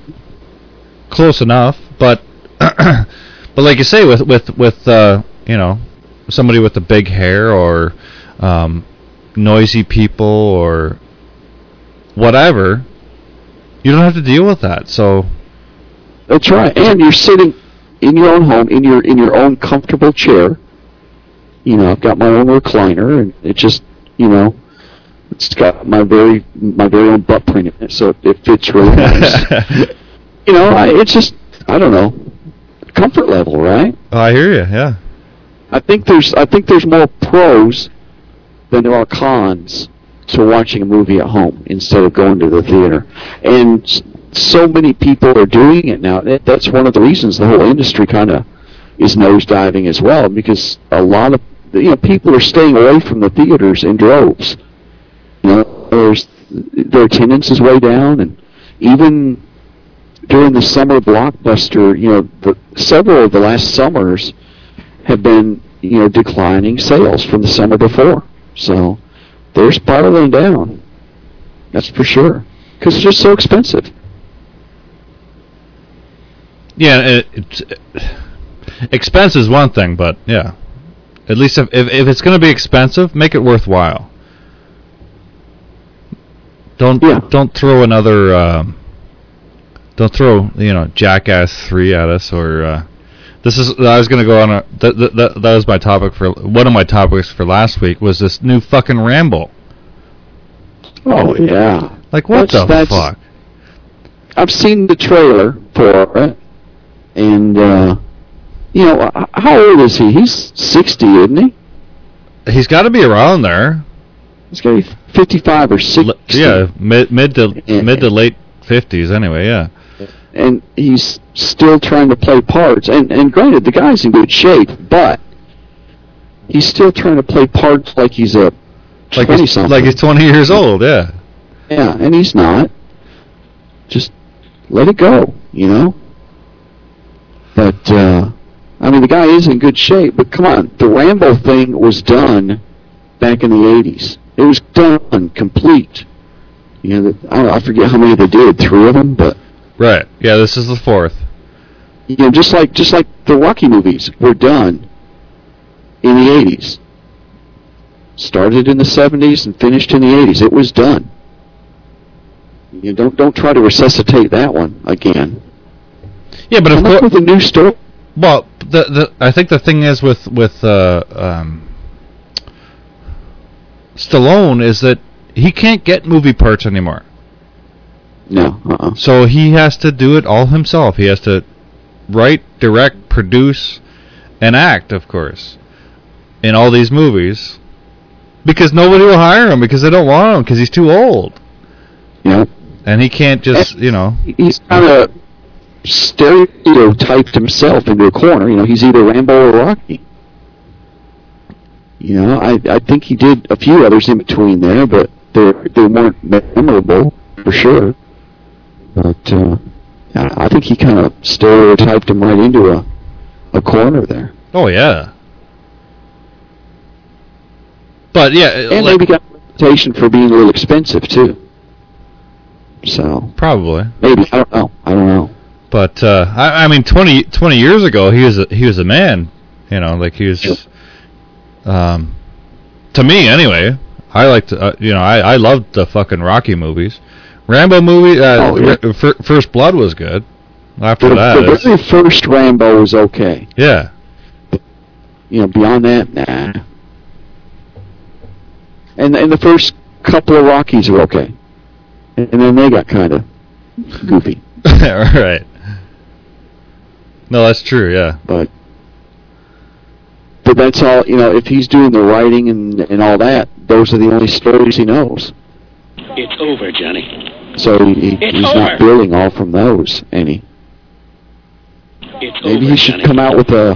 Close enough, but but like you say, with with with uh, you know somebody with the big hair or um, noisy people or whatever, you don't have to deal with that. So That's right. And you're sitting in your own home, in your in your own comfortable chair. You know, I've got my own recliner, and it just, you know, it's got my very my very own butt print in it, so it, it fits really nice. you know, I, it's just, I don't know, comfort level, right? Oh, I hear you. Yeah. I think there's I think there's more pros than there are cons to watching a movie at home instead of going to the theater. And so many people are doing it now. That, that's one of the reasons the whole industry kind of is nosediving as well because a lot of you know people are staying away from the theaters in droves. You know, there's their attendance is way down, and even during the summer blockbuster, you know, the, several of the last summers have been, you know, declining sales from the summer before. So they're spiraling down. That's for sure. Because it's just so expensive. Yeah. It, it's expense is one thing, but yeah. At least if if, if it's going to be expensive, make it worthwhile. Don't Yeah. don't throw another um, don't throw you know Jackass three at us or uh, this is I was gonna go on a that, that that was my topic for one of my topics for last week was this new fucking Rambo. Oh yeah. Like what That's- the that's- fuck? I've seen the trailer for it, and uh, you know, how old is he? He's sixty, isn't he? he's got to be around there. He's got to be 55 or 60. Yeah, mid mid to mid to late fifties. Anyway, yeah. And he's still trying to play parts. And and granted, the guy's in good shape, but he's still trying to play parts like he's a Like twenty he's, something. like he's twenty years old. Yeah. yeah, and he's not. Just let it go, you know. But uh, I mean, the guy is in good shape. But come on, the Rambo thing was done back in the '80s. It was done complete. You know, I, I forget how many they did, three of them, but Right. Yeah. This is the fourth. you know, just like just like the Rocky movies were done in the '80s. Started in the '70s and finished in the '80s. It was done. You know, don't don't try to resuscitate that one again. Yeah, but of Come up course. with a new story. Well, the the I think the thing is with with uh, um, Stallone is that he can't get movie parts anymore. No, uh-uh. So he has to do it all himself. He has to write, direct, produce, and act, of course, in all these movies. Because nobody will hire him because they don't want him because he's too old. Yeah, And he can't just, you know. he's kind of stereotyped himself into a corner. You know, he's either Rambo or Rocky. You know, I I think he did a few others in between there, but they they weren't memorable for sure. But uh, I think he kind of stereotyped him right into a a corner there, Oh, yeah. But, yeah. and like- maybe got a reputation for being a little expensive too. So Probably. maybe I don't know. I don't know. But uh, I, I mean, 20, 20 years ago, he was a, he was a man. You know, like he was. Um, to me, anyway, I liked. Uh, you know, I I loved the fucking Rocky movies. Rambo movie. Uh, Oh, yeah. Ra- Fir- First Blood was good. After The, that, the very first Rambo was okay. yeah, You know, beyond that, nah. And and the first couple of Rockies were okay, and, and then they got kind of goofy. right. No, that's true. Yeah. But but that's all. You know, if he's doing the writing and and all that, those are the only stories he knows. It's over, Johnny. So he, he- It's he's not over. building all from those any. It's Maybe over, he should Johnny. come out with a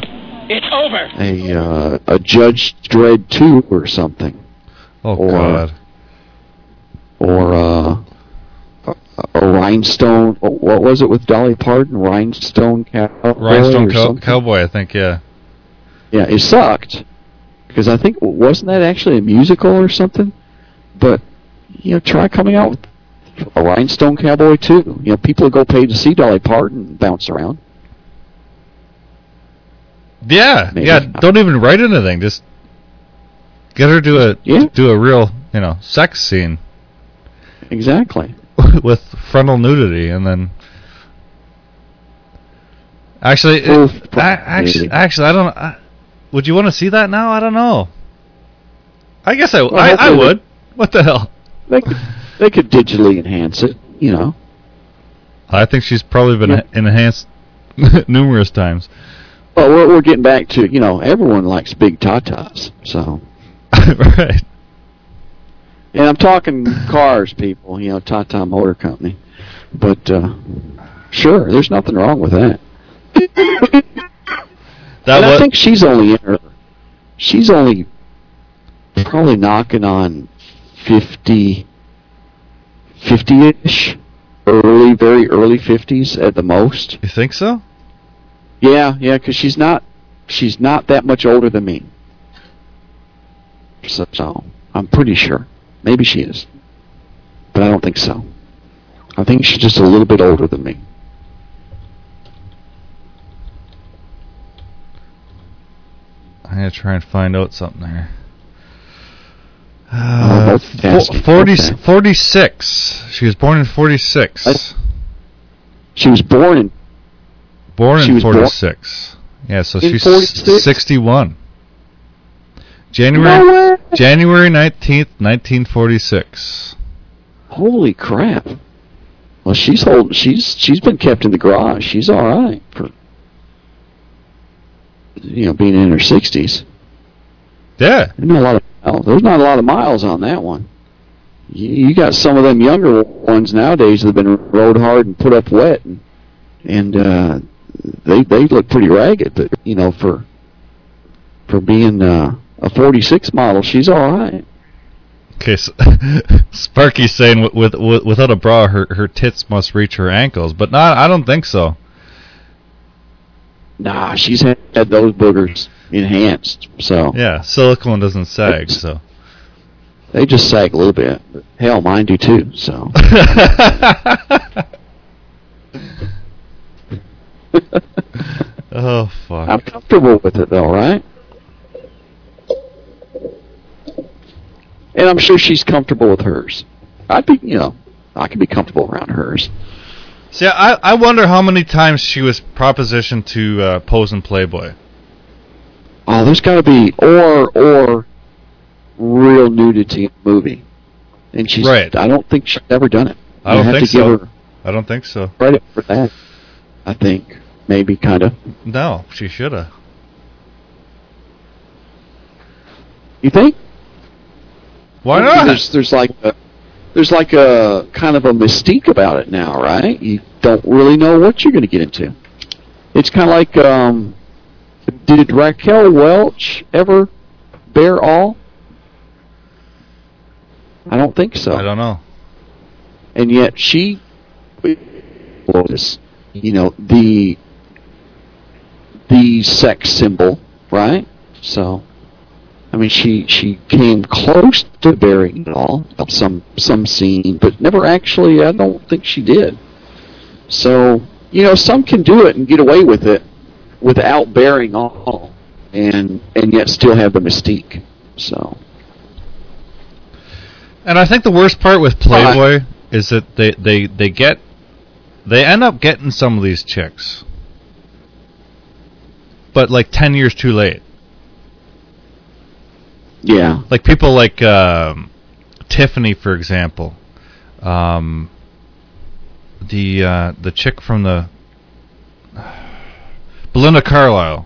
It's over. a uh, a Judge Dredd two or something. Oh Or- God. or uh, a, a rhinestone. What was it with Dolly Parton? Rhinestone cowboy. Rhinestone or cow- something? Cowboy. I think. Yeah. Yeah, it sucked because I think wasn't that actually a musical or something? But you know, try coming out with a rhinestone cowboy too. You know, people go pay to see Dolly Parton and bounce around. Yeah. Maybe. Yeah. Don't even write anything. Just get her to a Yeah. do a real you know sex scene. Exactly. with frontal nudity, and then actually, it, I, actually, actually, I don't. I, would you want to see that now? I don't know. I guess I, Well, I, I would. What the hell? They could they could digitally enhance it. You know. I think she's probably been Yeah. enhanced numerous times. Well, we're, we're getting back to you know everyone likes big tatas, so. right. And I'm talking cars, people. You know, Tata Motor Company. But uh, sure, there's nothing wrong with that. That I think she's only in her. She's only probably knocking on 50, 50-ish, early, very early 50s at the most. you think so? Yeah, yeah, because she's not, she's not that much older than me. So, so I'm pretty sure. Maybe she is, but I don't think so. I think she's just a little bit older than me. I'm gonna try and find out something here. Uh, multitasking. fo- 40, Okay. 46. She was born in 46. That's- She was born in Born in was born- 46. Yeah, so she's 46? 61. January No. January 19th, 1946. Holy crap! Well, she's hold, she's she's been kept in the garage. She's all right for you know being in her sixties. Yeah. There's not a lot of miles. There's not a lot of miles on that one. You, you got some of them younger ones nowadays that have been rode hard and put up wet, and and uh, they they look pretty ragged. But you know, for for being uh, a 46 model, she's all right. Okay, so Sparky's saying with, with, with without a bra, her her tits must reach her ankles, but not. I don't think so. Nah, she's had, had those boogers enhanced, so Yeah, silicone doesn't sag, so. they just sag a little bit. But hell, mine do too. So oh fuck. I'm comfortable with it though, right? And I'm sure she's comfortable with hers. I'd be, you know, I could be comfortable around hers. See, I I wonder how many times she was propositioned to uh, pose in Playboy. Oh, there's got to be or or real nudity in the movie, and she's. Right. I don't think she's ever done it. I don't have think so. I don't think so. credit for that. I think maybe kind of. No, she shoulda. You think? Why not? There's there's like a, there's like a kind of a mystique about it now, right? You don't really know what you're going to get into. It's kind of like um, did Raquel Welch ever bear all? I don't think so. I don't know. and yet she was, you know, the the sex symbol, right? So, I mean, she she came close to bearing it all, some some scene, but never actually. I don't think she did. So, you know, some can do it and get away with it without bearing all, and and yet still have the mystique. So, And I think the worst part with Playboy is that they, they, they get they end up getting some of these chicks. But like 10 years too late. yeah, Like people like um, Tiffany for example. Um, the uh, the chick from the Belinda Carlisle.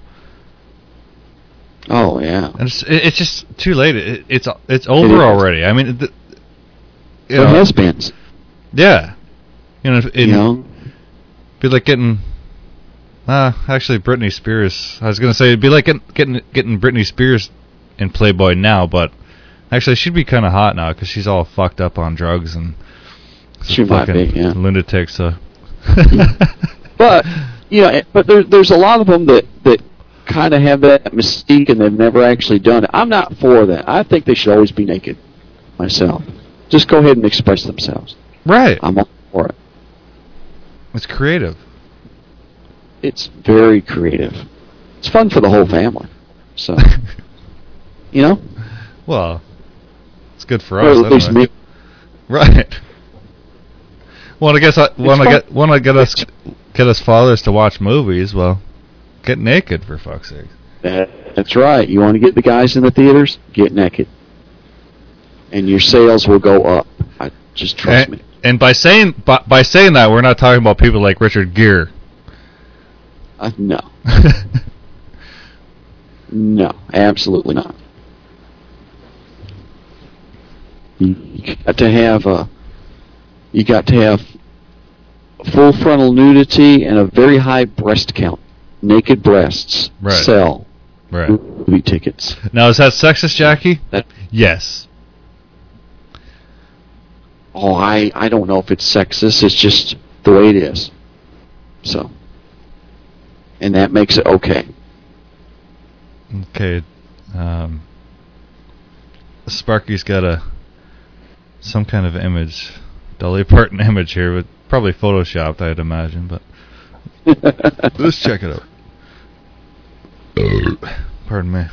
oh yeah. And it's, it- it's just too late. It, it's it's over is. already. I mean, the, you It know, been, yeah. You know, it, you know. be like getting. Uh, actually, Britney Spears. I was gonna say it'd be like getting getting, getting Britney Spears in Playboy now, but actually she'd be kind of hot now because she's all fucked up on drugs and She might fucking be, yeah. lunatic. So, But you know, but there, there's a lot of them that that kind of have that mystique and they've never actually done it. I'm not for that. I think they should always be naked. Myself, just go ahead and express themselves. right, I'm all for it. it's creative. It's very creative. It's fun for the whole family. So you know, Well, it's good for or us. at least me. Right. Want to guess? I want to get? Want to get us? Get us fathers to watch movies? Well, get naked for fuck's sake. That, that's right. You want to get the guys in the theaters? Get naked, and your sales will go up. I, just trust And, me. and by saying by, by saying that, we're not talking about people like Richard Gere. Uh, no, no, absolutely not. You got to have a, you got to have full frontal nudity and a very high breast count. Naked breasts Right. sell right. movie tickets. Now, is that sexist, Jackie? That Yes. oh, I I don't know if it's sexist. It's just the way it is. So, and that makes it okay. Okay. Um, Sparky's got a some kind of image, Dolly Parton image here, but probably photoshopped, I'd imagine. But let's check it out. Pardon me.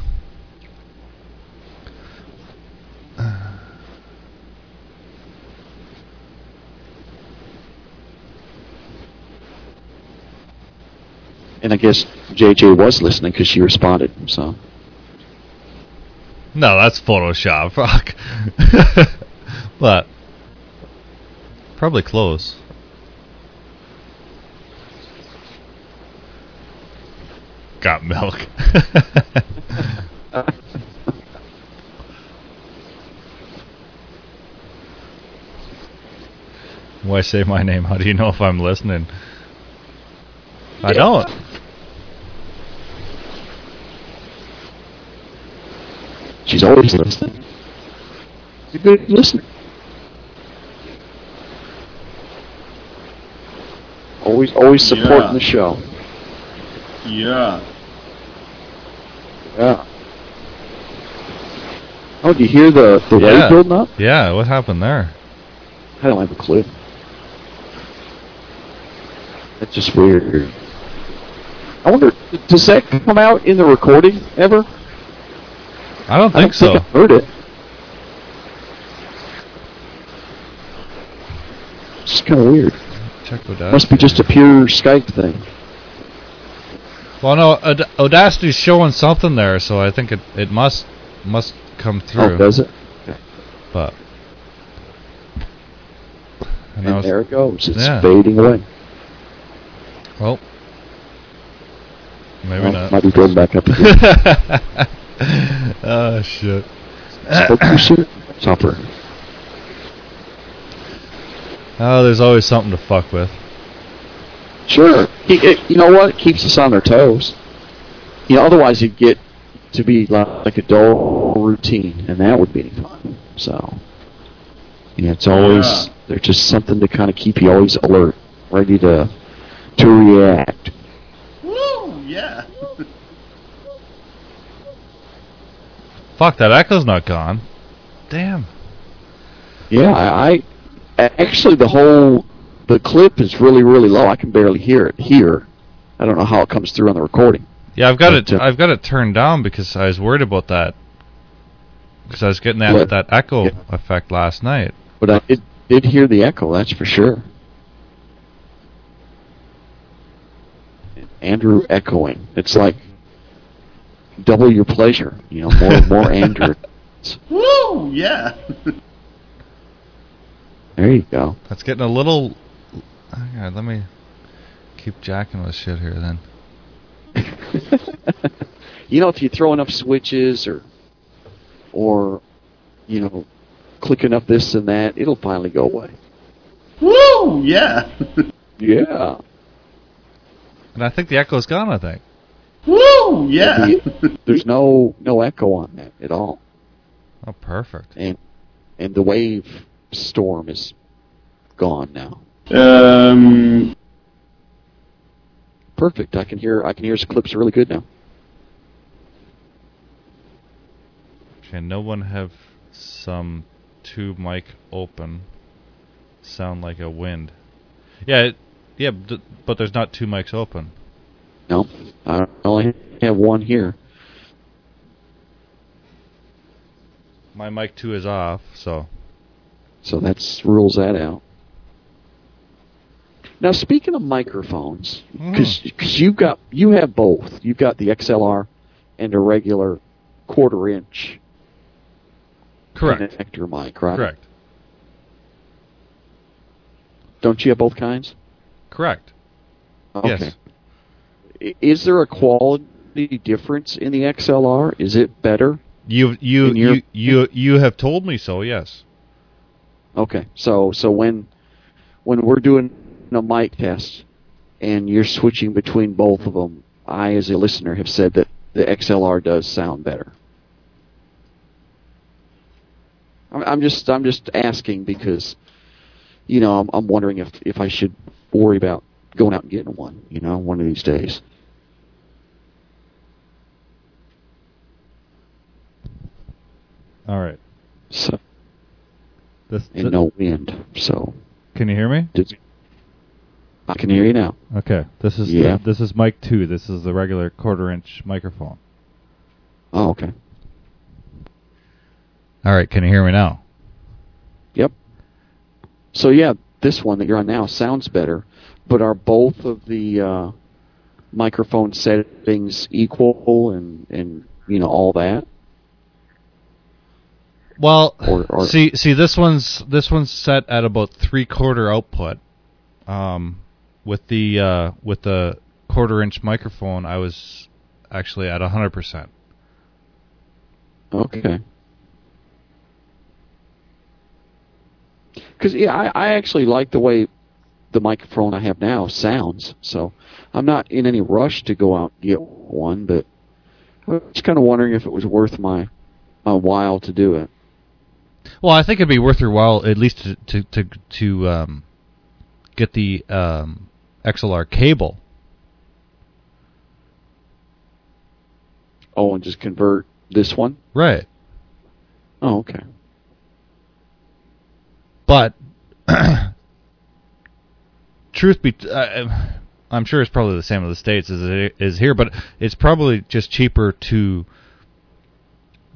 And I guess JJ was listening because she responded. So. No, that's Photoshop. Fuck. but probably close. got milk. Why say my name? How do you know if I'm listening? I don't. She's always listening. She's good listening. Always, always supporting yeah. the show. Yeah. Yeah. Oh, do you hear the the Yeah. wave building up? Yeah, what happened there? I don't have a clue. That's just weird. I wonder, does that come out in the recording ever? I don't I think don't so. think I heard it. It's kind of weird. Check. Must be just a pure Skype thing. Well, no, Aud- Audacity's showing something there, so I think it it must must come oh, through. Oh, does it? But and And was- there it goes. It's Yeah. fading away. well, maybe Well, not. Might be going back up again. oh shit! Spoke too soon. Supper. Oh, there's always something to fuck with. Sure. He, it, you know what? It keeps us on our toes. You know, otherwise you'd get to be like, like a dull routine, and that would be any fun. So, yeah, it's always Yeah. there's just something to kind of keep you always alert, ready to to react. Woo! Yeah. Fuck, that echo's not gone. Damn. Yeah, I, I actually the whole the clip is really really low. I can barely hear it here. I don't know how it comes through on the recording. Yeah, I've got But, it. uh, I've got it turned down because I was worried about that. Because I was getting that What? that echo Yeah. effect last night. But I did, did hear the echo, that's for sure. Andrew echoing. It's like double your pleasure. You know, more more Andrew. Woo! Yeah. There you go. That's getting a little. Hang on, let me keep jacking with shit here then. you know, if you throw enough switches or or you know, clicking up this and that, it'll finally go away. Woo! Yeah. Yeah. And I think the echo's gone. I think. Woo! Yeah. The- There's no no echo on that at all. Oh, perfect. And and the wave storm is gone now. Um. Perfect. I can hear I can hear his clips really good now. Can no one have some tube mic open? Sound like a wind. Yeah, it, yeah, d- but there's not two mics open. No, I only have one here. My mic two is off, so So that's rules that out. Now, speaking of microphones, mm. because you've got you have both. You've got the XLR and a regular quarter inch correct, connector mic, right? correct, Don't you have both kinds? correct. Okay. Yes. Is there a quality difference in the XLR? Is it better? You you your- you you you have told me so. Yes. Okay, so so when when we're doing a mic test and you're switching between both of them, I, as a listener, have said that the XLR does sound better. I'm, I'm just I'm just asking because you know I'm, I'm wondering if if I should worry about going out and getting one. You know, one of these days. All right. So This, and no wind. So Can you hear me? did, I can hear you now. Okay. This is Yeah. this is mic two. This is the regular quarter inch microphone. Oh, okay. All right. Can you hear me now? Yep. So yeah, this one that you're on now sounds better, but are both of the uh, microphone settings equal and and you know all that? Well, Or- or- see, see, this one's this one's set at about three quarter output. Um, with the uh, with the quarter inch microphone, I was actually at hundred percent. Okay. Because yeah, I, I actually like the way the microphone I have now sounds. So I'm not in any rush to go out and get one, but I was kind of wondering if it was worth my my while to do it. Well, I think it'd be worth your while at least to to to, to um, get the um, XLR cable. Oh, and just convert this one. Right. Oh, okay. But truth be, uh, I'm sure it's probably the same in the states as it is here, but it's probably just cheaper to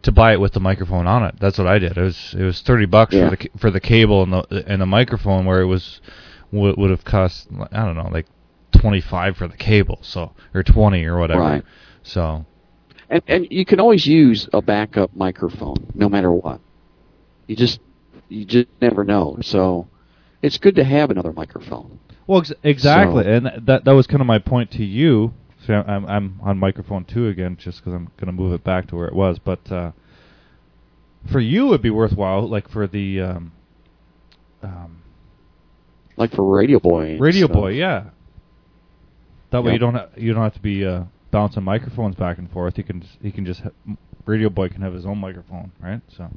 to buy it with the microphone on it. That's what I did. It was it was thirty bucks Yeah. for the for the cable and the and the microphone, where it was would would have cost I don't know like twenty five for the cable, so or twenty or whatever. Right. So And and you can always use a backup microphone, no matter what. You just you just never know. So it's good to have another microphone. Well, ex- exactly, So- and that that was kind of my point to you. So I'm I'm on microphone two again, just because I'm going to move it back to where it was. But uh, for you, it'd be worthwhile, like for the um, um, Like for Radio Boy. Radio stuff. Boy, yeah. That way Yeah. you don't ha- you don't have to be uh, bouncing microphones back and forth. He can just, he can just ha- Radio Boy can have his own microphone, right? So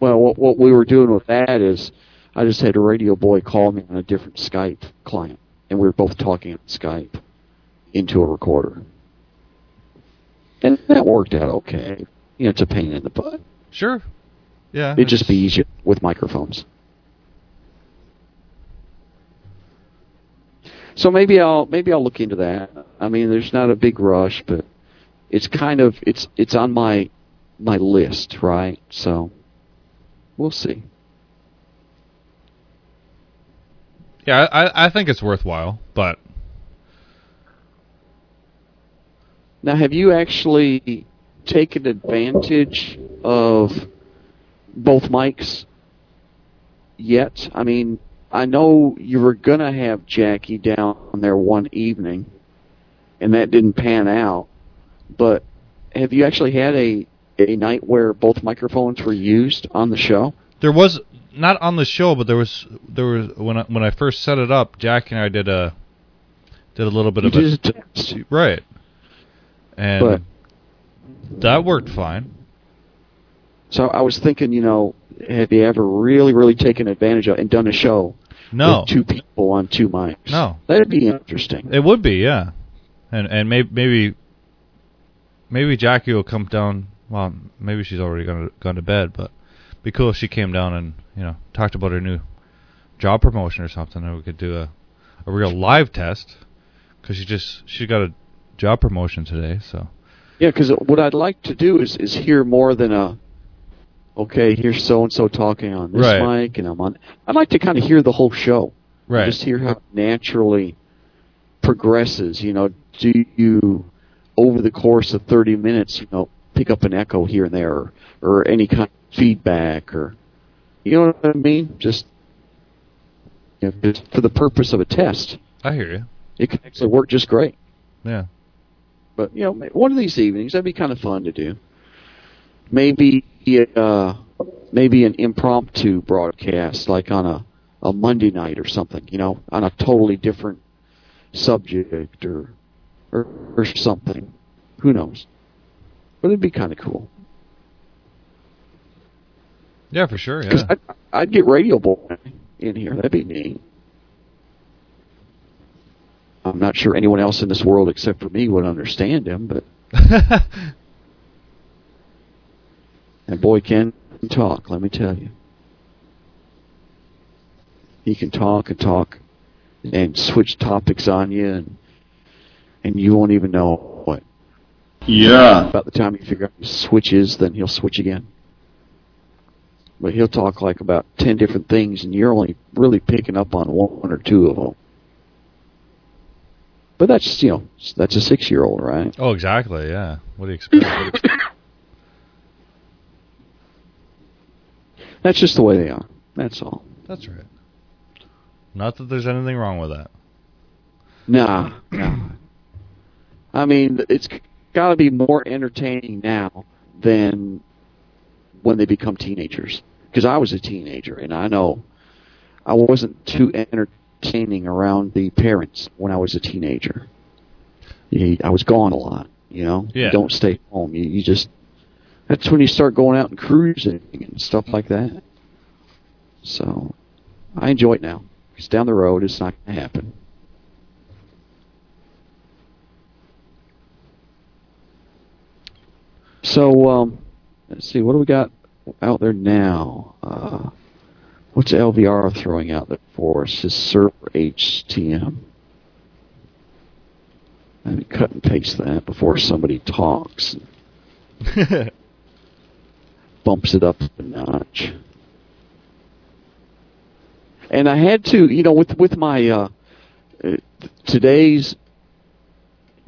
Well, what, what we were doing with that is, I just had a radio boy call me on a different Skype client, and we were both talking on Skype into a recorder, and that worked out okay. You know, it's a pain in the butt. sure, yeah. It'd just be easier with microphones. So maybe I'll maybe I'll look into that. I mean, there's not a big rush, but it's kind of it's it's on my my list, right? So we'll see. yeah. I I think it's worthwhile, but Now, have you actually taken advantage of both mics yet? I mean, I know you were going to have Jackie down there one evening, and that didn't pan out. But have you actually had a a night where both microphones were used on the show? There was not on the show, but there was there was when I, when I first set it up, Jack and I did a did a little bit You of a a test. right, and But- that worked fine. So I was thinking, you know, have you ever really, really taken advantage of and done a show No, two people on two mics? No. That'd be interesting. it would be yeah, and and maybe maybe maybe Jackie will come down. Well, maybe she's already gone to, gone to bed, but it'd be cool if she came down and you know talked about her new job promotion or something, and we could do a a real live test because she just she got a job promotion today, so. Yeah, because what I'd like to do is is hear more than a. Okay, here's so and so talking on this Right. mic, and I'm on. I'd like to kind of hear the whole show. Right. Just hear how it naturally progresses. You know, do you over the course of 30 minutes, you know, pick up an echo here and there, or, or any kind of feedback, or you know what I mean? Just, you know, just for the purpose of a test, I hear you. it can actually work just great. Yeah. But you know, one of these evenings that'd be kind of fun to do. Maybe uh, maybe an impromptu broadcast, like on a a Monday night or something. You know, on a totally different subject or or, or something. Who knows? But it'd be kind of cool. Yeah, for sure. Because Yeah. I'd, I'd get Radio Boy in here. That'd be neat. I'm not sure anyone else in this world except for me would understand him, but And boy can talk, let me tell you. He can talk and talk and switch topics on you and and you won't even know what. Yeah. About the time you figure out his switches, then he'll switch again. But he'll talk like about ten different things and you're only really picking up on one or two of them. But that's you know, that's a six year old, right? oh, exactly. Yeah. What do you expect? That's just the way they are. That's all. That's right. Not that there's anything wrong with that. Nah, nah. I mean, it's got to be more entertaining now than when they become teenagers. Because I was a teenager, and I know I wasn't too entertaining around the parents when I was a teenager. I was gone a lot, you know. Yeah. You don't stay home. You, you just that's when you start going out and cruising and stuff like that. So I enjoy it now. It's down the road. It's not going to happen. So um, let's see. What do we got out there now? Uh, what's LVR throwing out there for us? His server HTM. Let me cut and paste that before somebody talks. bumps it up a notch. And I had to, you know, with with my uh, today's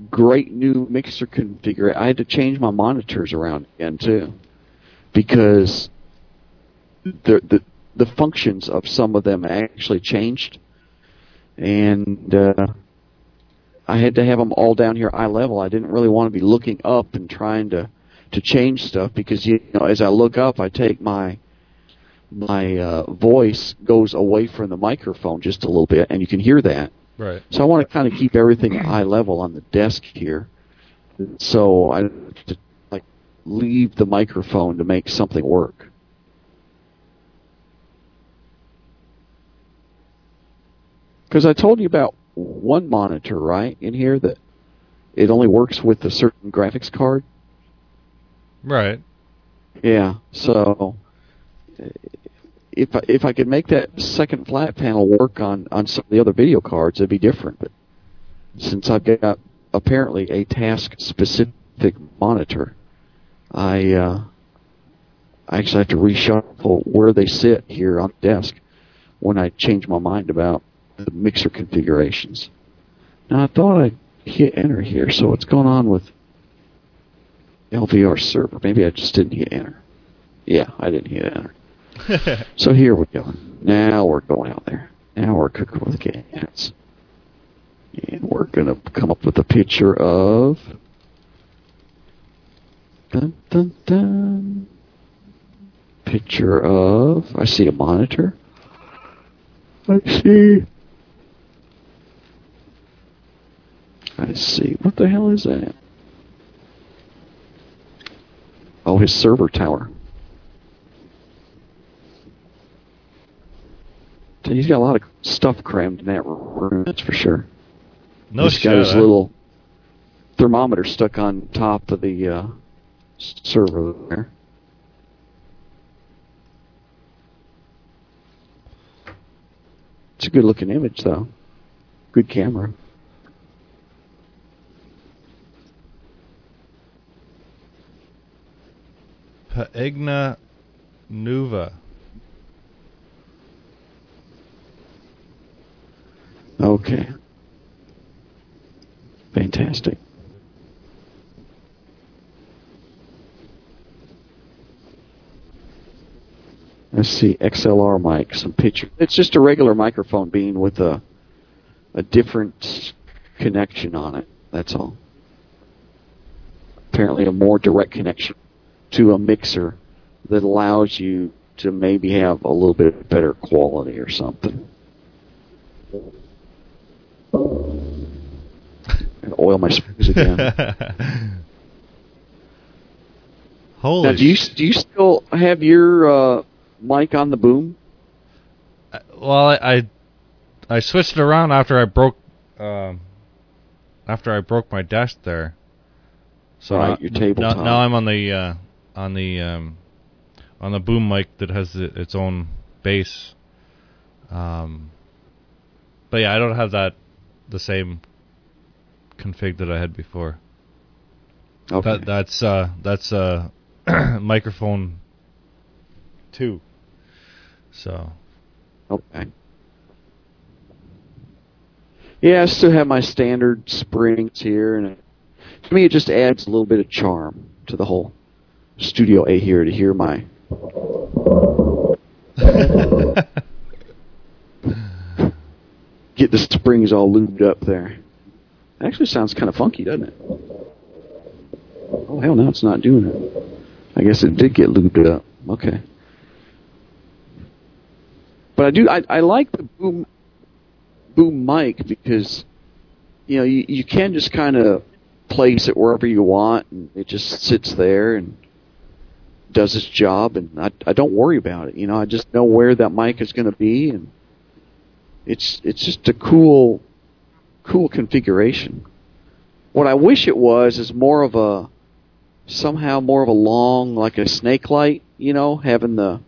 great new mixer configuration, I had to change my monitors around again too, because the the the functions of some of them actually changed, and uh, I had to have them all down here eye level. I didn't really want to be looking up and trying to to change stuff because you know as I look up, I take my my uh, voice goes away from the microphone just a little bit, and you can hear that. right. So I want to kind of keep everything at eye level on the desk here. So I to, like leave the microphone to make something work. Because I told you about one monitor, right, in here that it only works with a certain graphics card. Right. Yeah. So if I, if I could make that second flat panel work on on some of the other video cards, it'd be different. But since I've got apparently a task specific monitor, I uh, I actually have to reshuffle where they sit here on the desk when I change my mind about the mixer configurations. Now I thought I hit enter here, so what's going on with LVR server? Maybe I just didn't hit enter. Yeah, I didn't hit enter. So here we go. Now we're going out there. Now we're cooking with gas. And we're going to come up with a picture of. Dun, dun, dun. Picture of. I see a monitor. I see. I see. What the hell is that? Oh, his server tower. So He's got a lot of stuff crammed in that room, that's for sure. No He's got his little thermometer stuck on top of the uh, server there. It's a good looking image, though. Good camera. Paegna Nuva. Okay. Fantastic. Let's see, XLR mic, some picture. It's just a regular microphone being with a a different connection on it. That's all. Apparently, a more direct connection to a mixer that allows you to maybe have a little bit better quality or something. And oil my springs again. Holy now, do you do you still have your uh, mic on the boom? Uh, Well, I, I I switched it around after I broke um, after I broke my desk there. So Right, now, your now, now I'm on the uh, on the um, on the boom mic that has its own bass. Um, but yeah, I don't have that the same config that I had before. Okay. That that's uh that's uh microphone two. So Okay. Yeah, I still have my standard springs here, and it, to me, it just adds a little bit of charm to the whole Studio A here to hear my. Get the springs all lubed up there. Actually, sounds kind of funky, doesn't it? Oh hell, no, it's not doing it. I guess it did get lubed up. Okay. but I do I, I like the boom boom mic because you know you, you can just kind of place it wherever you want and it just sits there and does its job and I I don't worry about it. You know, I just know where that mic is going to be and it's it's just a cool cool configuration. What I wish it was is more of a somehow more of a long like a snake light, you know, having the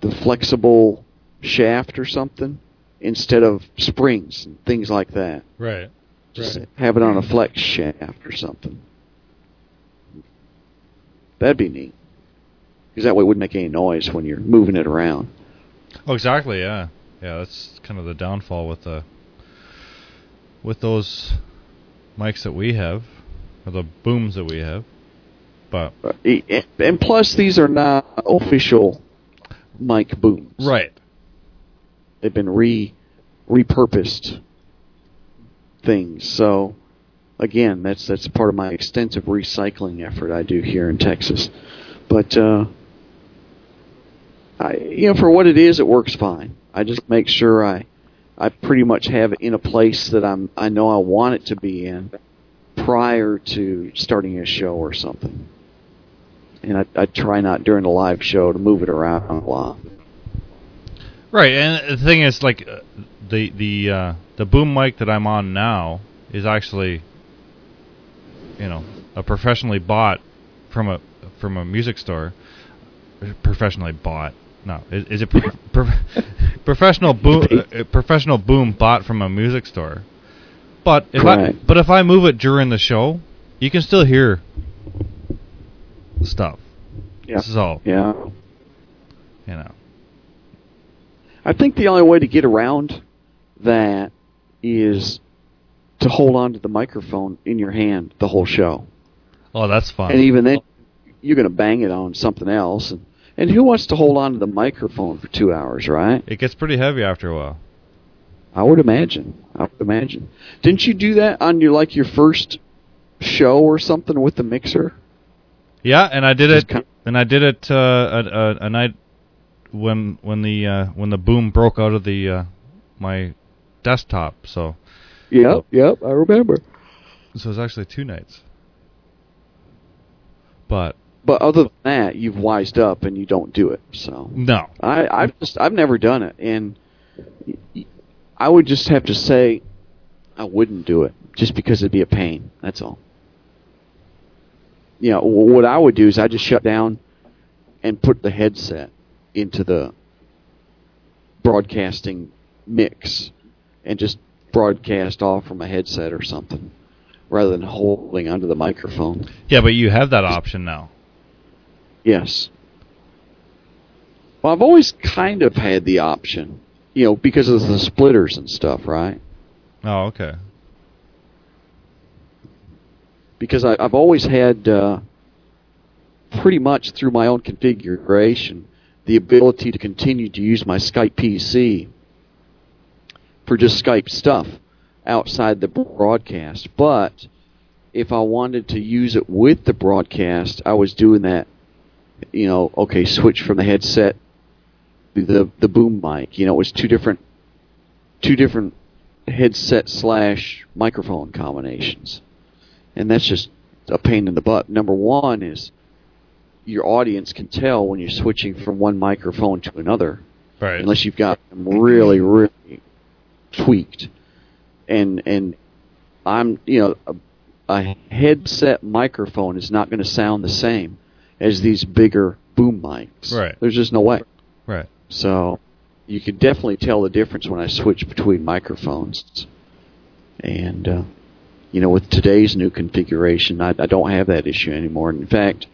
the flexible shaft or something instead of springs and things like that. Right. Just have it on a flex shaft or something. That'd be neat. Because that way it wouldn't make any noise when you're moving it around. Oh, exactly. Yeah. Yeah. That's kind of the downfall with the with those mics that we have, or the booms that we have. But e- And plus, these are not official mic booms. right. They've been re repurposed things. So again, that's that's part of my extensive recycling effort I do here in Texas. But uh, I, you know, for what it is, it works fine. I just make sure I I pretty much have it in a place that I'm I know I want it to be in prior to starting a show or something. And I, I try not during the live show to move it around a lot. Right, and the thing is, like, uh, the the uh, the boom mic that I'm on now is actually, you know, a professionally bought from a from a music store. Professionally bought. No, is, is it pro- pro- professional boom? Uh, professional boom bought from a music store. But if I but if I move it during the show, you can still hear stuff. Yeah. This is all Yeah. you know. I think the only way to get around that is to hold on to the microphone in your hand the whole show. Oh, that's fun. And even then, you're going to bang it on something else. And, and who wants to hold on to the microphone for two hours, right? it gets pretty heavy after a while. I would imagine. I would imagine. Didn't you do that on your like your first show or something with the mixer? Yeah, and I did Just it, kind- and I did it uh, a, a, a night when when the uh, when the boom broke out of the uh, my desktop. So Yep, yep, I remember. so it was actually two nights. But But other than that, you've wised up and you don't do it. So no, I, I've just I've never done it, and I would just have to say I wouldn't do it just because it'd be a pain. That's all. You know, what I would do is I just shut down and put the headset into the broadcasting mix and just broadcast off from a headset or something rather than holding onto the microphone. yeah, but you have that option now. Yes. Well, I've always kind of had the option, you know, because of the splitters and stuff, right? Oh, okay. Because I, I've always had, uh, pretty much through my own configuration, the ability to continue to use my Skype PC for just Skype stuff outside the broadcast. But if I wanted to use it with the broadcast, I was doing that. You know, okay, switch from the headset to the the boom mic. You know, it was two different two different headset slash microphone combinations, and that's just a pain in the butt. Number one is your audience can tell when you're switching from one microphone to another Right. unless you've got them really, really tweaked. And and I'm you know a, a headset microphone is not going to sound the same as these bigger boom mics. Right. There's just no way. right. So you can definitely tell the difference when I switch between microphones. And uh, you know, with today's new configuration, I, I don't have that issue anymore. In fact,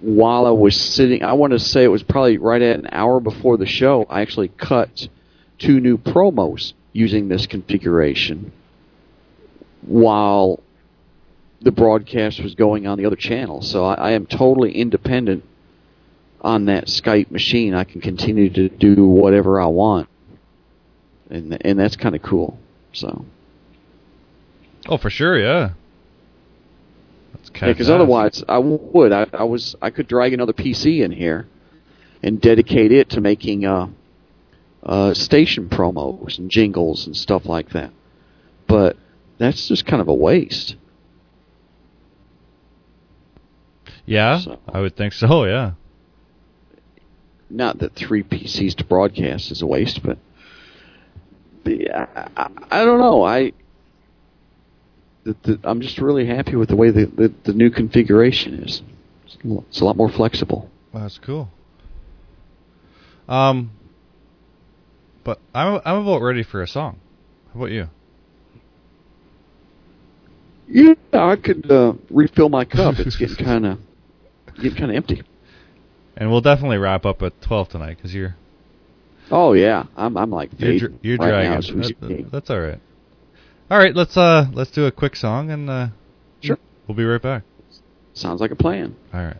while I was sitting, I want to say it was probably right at an hour before the show, I actually cut two new promos using this configuration while the broadcast was going on the other channel. So I, I am totally independent on that Skype machine. I can continue to do whatever I want, and and that's kind of cool. So Oh, for sure. Yeah. That's because cat-ass. otherwise I would I, I was I could drag another PC in here and dedicate it to making uh uh, station promos and jingles and stuff like that. But that's just kind of a waste. Yeah, So- I would think so. Yeah. Not that three PCs to broadcast is a waste, but, but yeah, I, I, I don't know. I the, the, I'm just really happy with the way the, the, the new configuration is. It's a lo- It's a lot more flexible. That's cool. Um, but I'm I'm about ready for a song. How about you? Yeah, I could uh, refill my cup. It's getting kind of getting kind of empty. And we'll definitely wrap up at twelve tonight because you're Oh yeah, I'm I'm like you're, dr- you're right dragging. now That- that's all right. All right, let's uh let's do a quick song and uh, Sure. we'll be right back. Sounds like a plan. All right.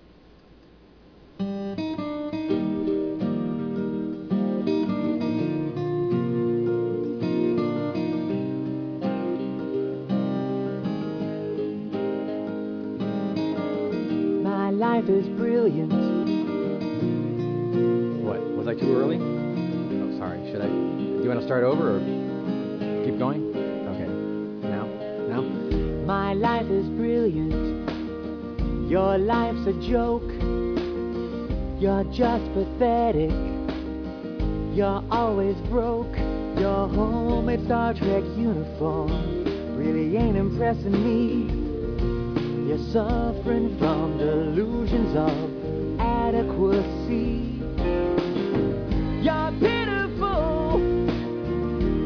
Life is brilliant. What? Was I too early? Oh, sorry. Should I? Do you want to start over or keep going? Okay. Now? Now? My life is brilliant. Your life's a joke. You're just pathetic. You're always broke. Your homemade Star Trek uniform really ain't impressing me. You're suffering from delusions of adequacy. You're pitiful.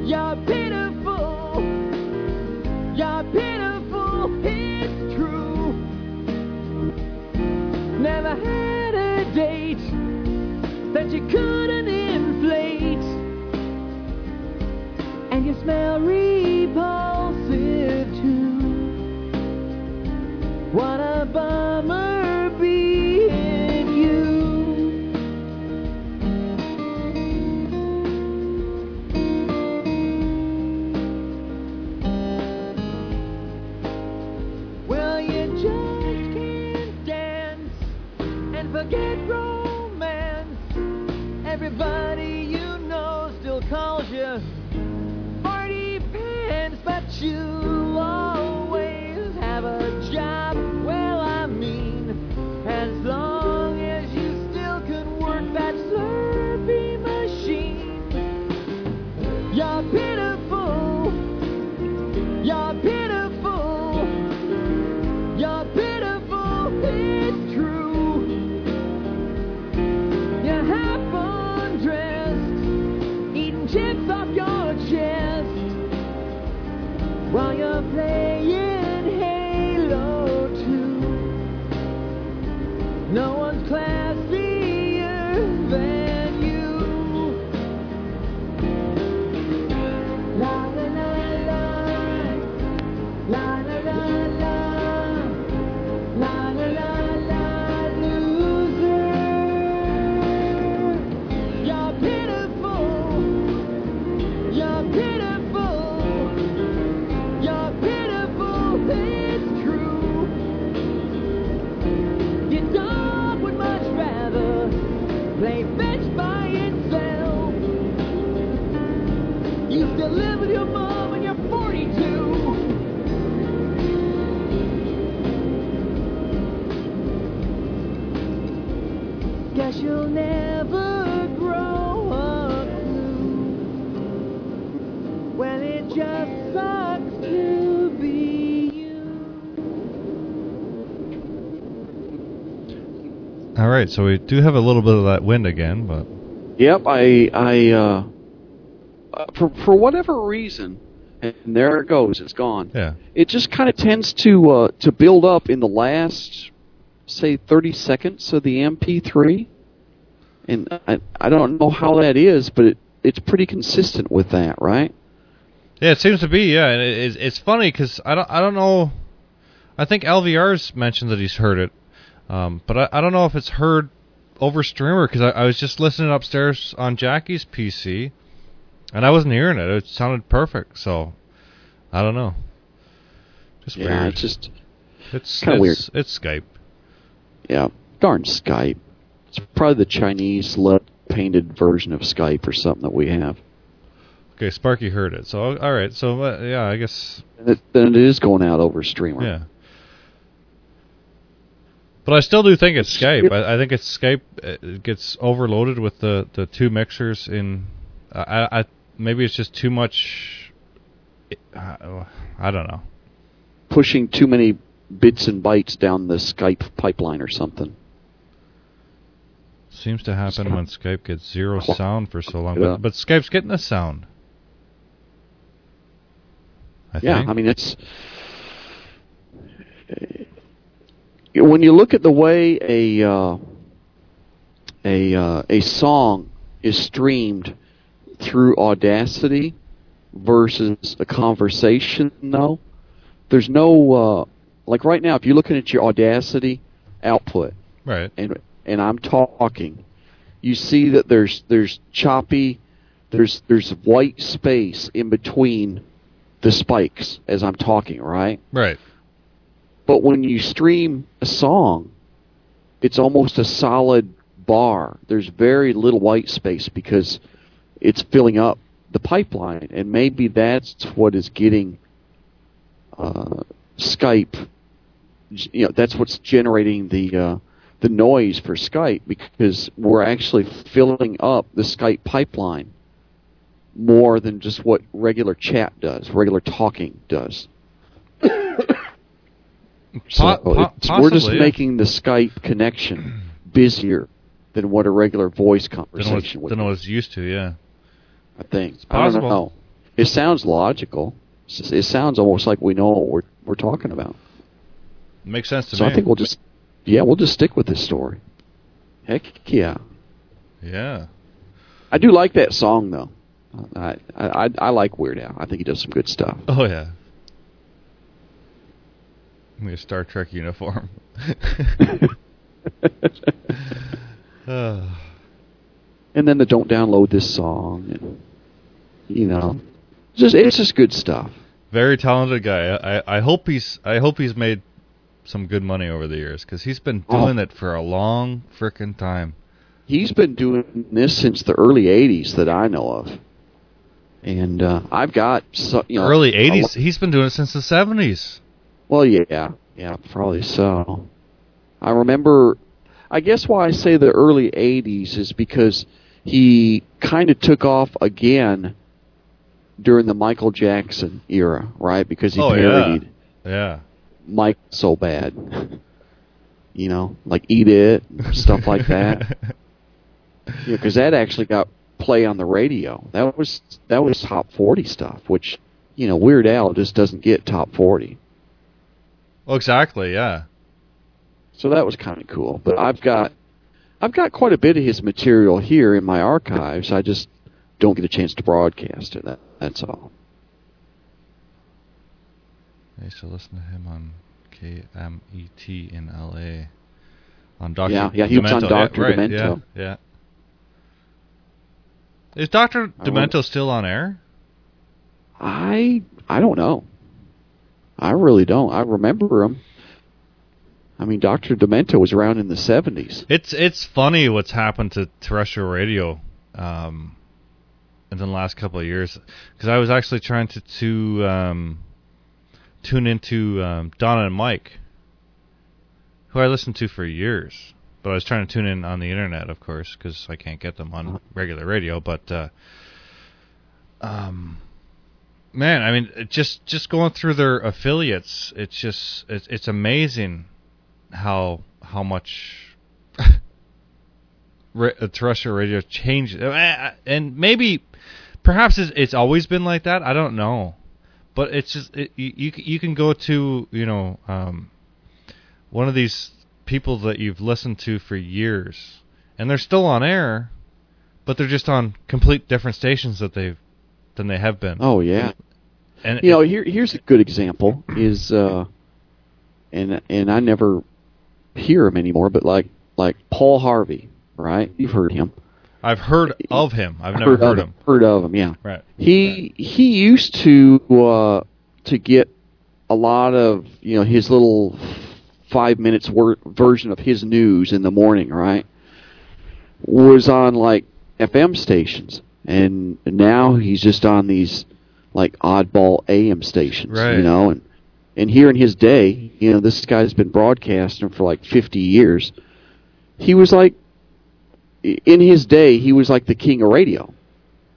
You're pitiful. You're pitiful. It's true. Never had a date that you couldn't inflate. And you smell repulsive right, so we do have a little bit of that wind again, but Yep, I I uh, uh, for for whatever reason, and there it goes. It's gone. yeah. It just kind of tends to uh, to build up in the last, say, 30 seconds of the MP3, and I I don't know how that is, but it it's pretty consistent with that, right? Yeah, it seems to be. Yeah, and it, it's it's funny because I don't I don't know. I think LVR's mentioned that he's heard it, um, but I, I don't know if it's heard over streamer because I, I was just listening upstairs on Jackie's PC, and I wasn't hearing it. It sounded perfect. So I don't know. Just Yeah, weird. it's just it's kinda weird. it's, Skype. yeah, darn Skype. It's probably the Chinese let painted version of Skype or something that we have. Okay, Sparky heard it. So all right. So uh, yeah, I guess And it, then it is going out over streamer. yeah. But I still do think it's Skype. I, I think it's Skype. uh, It gets overloaded with the, the two mixers in. I, I maybe it's just too much. uh, I don't know. Pushing too many bits and bytes down the Skype pipeline or something. Seems to happen when Skype gets zero sound for so long. But, but Skype's getting the sound. I yeah, think. I mean it's when you look at the way a uh, a uh, a song is streamed through Audacity versus a conversation, though, there's no uh, like right now. If you're looking at your Audacity output, right. and and I'm talking, you see that there's there's choppy, there's there's white space in between the spikes as I'm talking, right? Right. But when you stream a song, it's almost a solid bar. There's very little white space because it's filling up the pipeline, and maybe that's what is getting uh, Skype. You know, that's what's generating the uh, the noise for Skype because we're actually filling up the Skype pipeline more than just what regular chat does, regular talking does. So Po- we're just making the Skype connection busier than what a regular voice conversation than be. what it's used to. Yeah. I think. I possible. don't know. It sounds logical. It sounds almost like we know what we're we're talking about. Makes sense to So me. So I think we'll just yeah we'll just stick with this story. Heck yeah. yeah. I do like that song though. I I I, I like Weird Al. I think he does some good stuff. Oh yeah. In a Star Trek uniform. And then the don't download this song and you know just it's just good stuff. very talented guy. I, I hope he's I hope he's made some good money over the years because he's been Oh. doing it for a long frickin' time. He's been doing this since the early '80s that I know of, and uh, I've got so, you know Early a lo- '80s. He's been doing it since the '70s. Well, yeah, yeah, probably so. I remember. I guess why I say the early '80s is because he kind of took off again during the Michael Jackson era, right? Because he Oh, yeah. parodied Yeah. Mike so bad. you know, like "Eat It" stuff like that. Yeah, because that actually got play on the radio. That was that was top forty stuff, which you know Weird Al just doesn't get top forty. Well, exactly. Yeah. So that was kind of cool. But I've got I've got quite a bit of his material here in my archives. I just don't get a chance to broadcast it. That, that's all. I used to listen to him on KMET in LA. On Doctor. Yeah, yeah, he was on Dr. right, Demento. Yeah, yeah. Is Doctor Demento still on air? I I don't know. I really don't. I remember him. I mean, Doctor Demento was around in the seventies. It's it's funny what's happened to terrestrial radio um, in the last couple of years because I was actually trying to to um, tune into um, Donna and Mike, who I listened to for years, but I was trying to tune in on the internet, of course, because I can't get them on regular radio. But uh, um, man, I mean, just just going through their affiliates, it's just it's it's amazing how how much terrestrial radio changed, Uh, and maybe perhaps it's, it's always been like that. I don't know, but it's just it, you you you can go to you know um, one of these people that you've listened to for years, and they're still on air, but they're just on complete different stations that they've than they have been. Oh yeah. And You know, it- here here's a good example is uh and and I never hear him anymore, but like like Paul Harvey, right? You've heard him. I've heard of him. I've never heard, of him. Heard of him, yeah. Right. He he used to uh to get a lot of, you know, his little 5 minutes wor- version of his news in the morning, right? Was on like FM stations, and now he's just on these like oddball AM stations, Right. you know, and and here in his day, you know, this guy's been broadcasting for like 50 years. He was like, in his day, he was like the king of radio,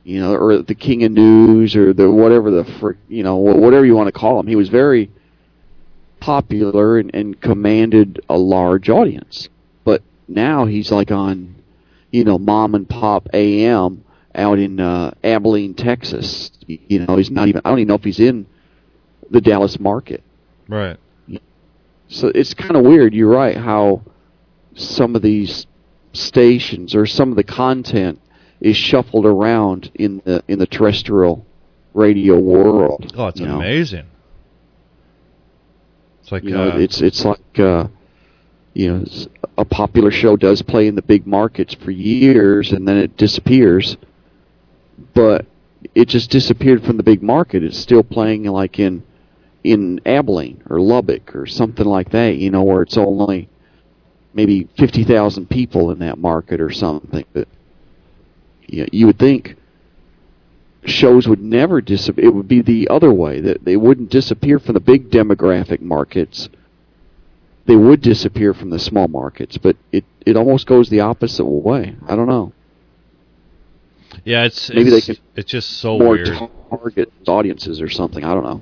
you know, or the king of news, or the whatever the frick, you know, whatever you want to call him. He was very popular and, and commanded a large audience. But now he's like on, you know, mom and pop AM out in uh, Abilene, Texas. You know, he's not even. I don't even know if he's in the Dallas market. Right. So it's kind of weird. You're right. How some of these stations or some of the content is shuffled around in the in the terrestrial radio world. Oh, it's you know? amazing. It's like You know, uh, it's it's like uh, you know, a popular show does play in the big markets for years, and then it disappears. But it just disappeared from the big market. It's still playing like in in Abilene or Lubbock or something like that. You know, where it's only maybe fifty thousand people in that market or something. But you, you would think shows would never disappear. It would be the other way that they wouldn't disappear from the big demographic markets. They would disappear from the small markets, but it it almost goes the opposite way. I don't know. Yeah, it's maybe they can it's just so More weird. target audiences or something. I don't know.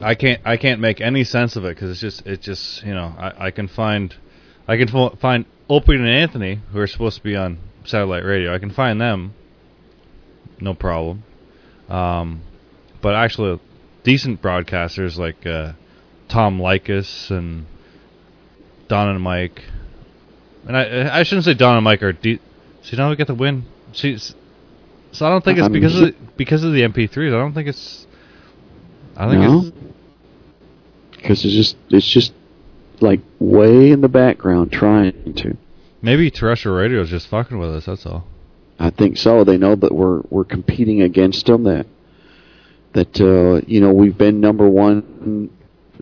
I can't I can't make any sense of it because it's just it's just you know I, I can find I can find Opie and Anthony who are supposed to be on satellite radio. I can find them, no problem. Um, but actually, decent broadcasters like uh, Tom Leykis and Don and Mike, and I I shouldn't say Don and Mike are de- see now we get the win. See, so I don't think it's because of the, because of the MP3s. I don't think it's. I think No? it's Because it's just it's just like way in the background trying to. Maybe terrestrial radio is just fucking with us. That's all. I think so. They know that we're we're competing against them. That that uh, you know we've been number one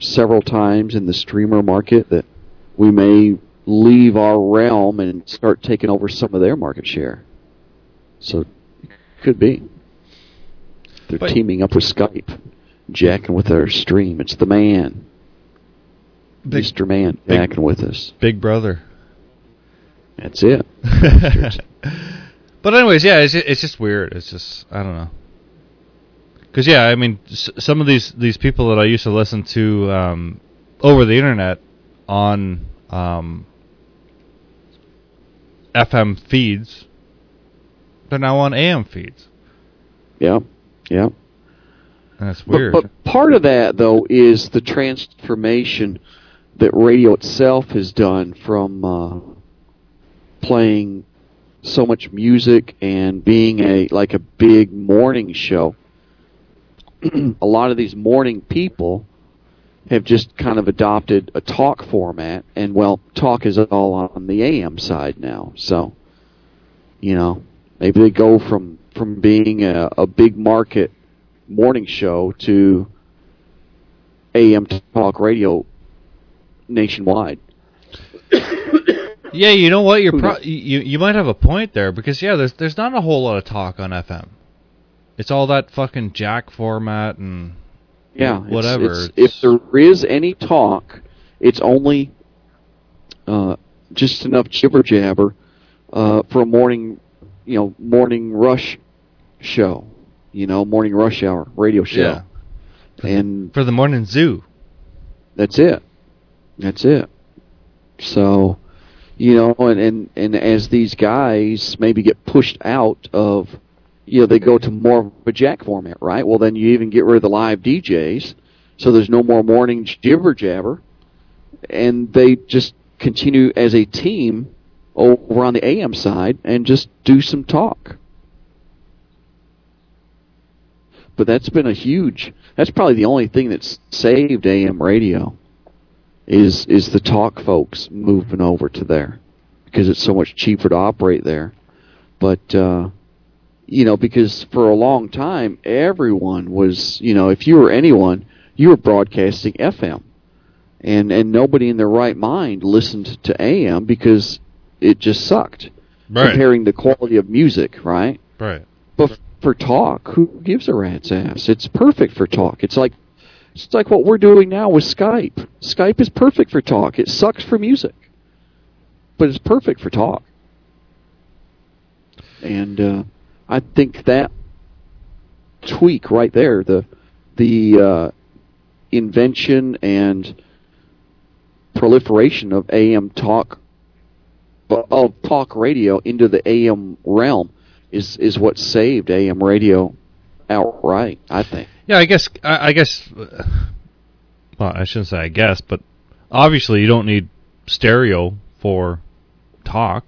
several times in the streamer market. That we may leave our realm and start taking over some of their market share. So could be. They're But- teaming up with Skype, jacking with our stream. It's the man, Big- Mr. Man, big- jacking with us. Big brother. That's it. but anyways, yeah, it's just, it's just weird. It's just I don't know. Because yeah, I mean, s- some of these these people that I used to listen to um, over the internet on um, FM feeds, they're now on AM feeds, Yeah, yeah. that's But, weird. but part of that, though, is the transformation that radio itself has done from uh, playing so much music and being a like a big morning show. a lot of these morning people have just kind of adopted a talk format, and well, talk is all on the AM side now. So, you know, maybe they go from from being a, a big market morning show to AM talk radio nationwide. yeah, you know what? You're pro- you you might have a point there because yeah, there's there's not a whole lot of talk on FM. It's all that fucking jack format and Yeah, it's- whatever. it's- if there is any talk, it's only uh, just enough jibber jabber uh, for a morning, you know, morning rush show. You know, morning rush hour radio show, Yeah. and for the morning zoo. that's it. That's it. So, you know, and, and and as these guys maybe get pushed out of, you know, they go to more of a jack format, right? Well, then you even get rid of the live DJs, so there's no more morning jibber jabber, and they just continue as a team over on the AM side and just do some talk. But that's been a huge. That's probably the only thing that's saved AM radio is is the talk folks moving over to there because it's so much cheaper to operate there. But uh, you know, because for a long time everyone was, you know, if you were anyone, you were broadcasting FM, and and nobody in their right mind listened to AM because it just sucked. Right. Comparing the quality of music, right? Right. But for talk, who gives a rat's ass? It's perfect for talk. It's like it's like what we're doing now with Skype. Skype is perfect for talk. It sucks for music, but it's perfect for talk. And uh, I think that tweak right there, the the uh, invention and proliferation of AM talk of talk radio into the AM realm is is what saved AM radio outright. I think. Yeah, I guess. I, I guess. uh, Well, I shouldn't say I guess, but obviously you don't need stereo for talk.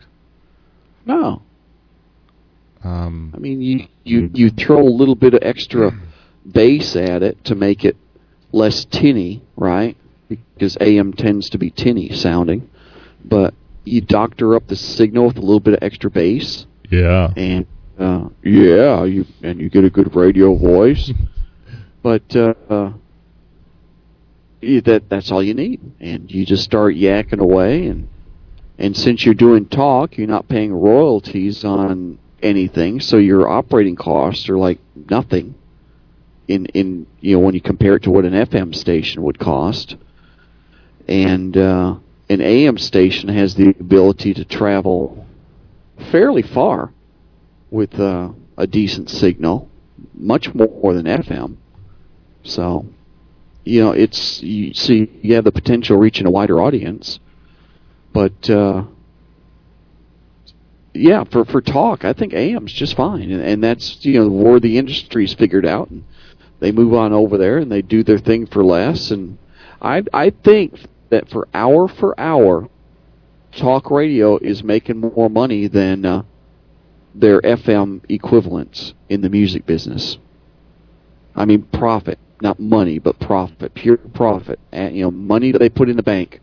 No, Um, I mean you you you throw a little bit of extra bass at it to make it less tinny, right? Because AM tends to be tinny sounding, but you doctor up the signal with a little bit of extra bass, yeah. and uh, yeah, you and you get a good radio voice. but uh, uh, that that's all you need, and you just start yakking away, and and since you're doing talk, you're not paying royalties on anything, so your operating costs are like nothing. In in you know when you compare it to what an FM station would cost, and uh, an AM station has the ability to travel fairly far with uh, a decent signal, much more than FM. So, you know, it's you see you have the potential of reaching a wider audience, but uh, yeah, for for talk, I think AM's just fine, and, and that's you know where the industry's figured out, and they move on over there and they do their thing for less, and I I think that for hour for hour, talk radio is making more money than uh, their FM equivalents in the music business. I mean profit, not money, but profit, pure profit. And, you know, money that they put in the bank.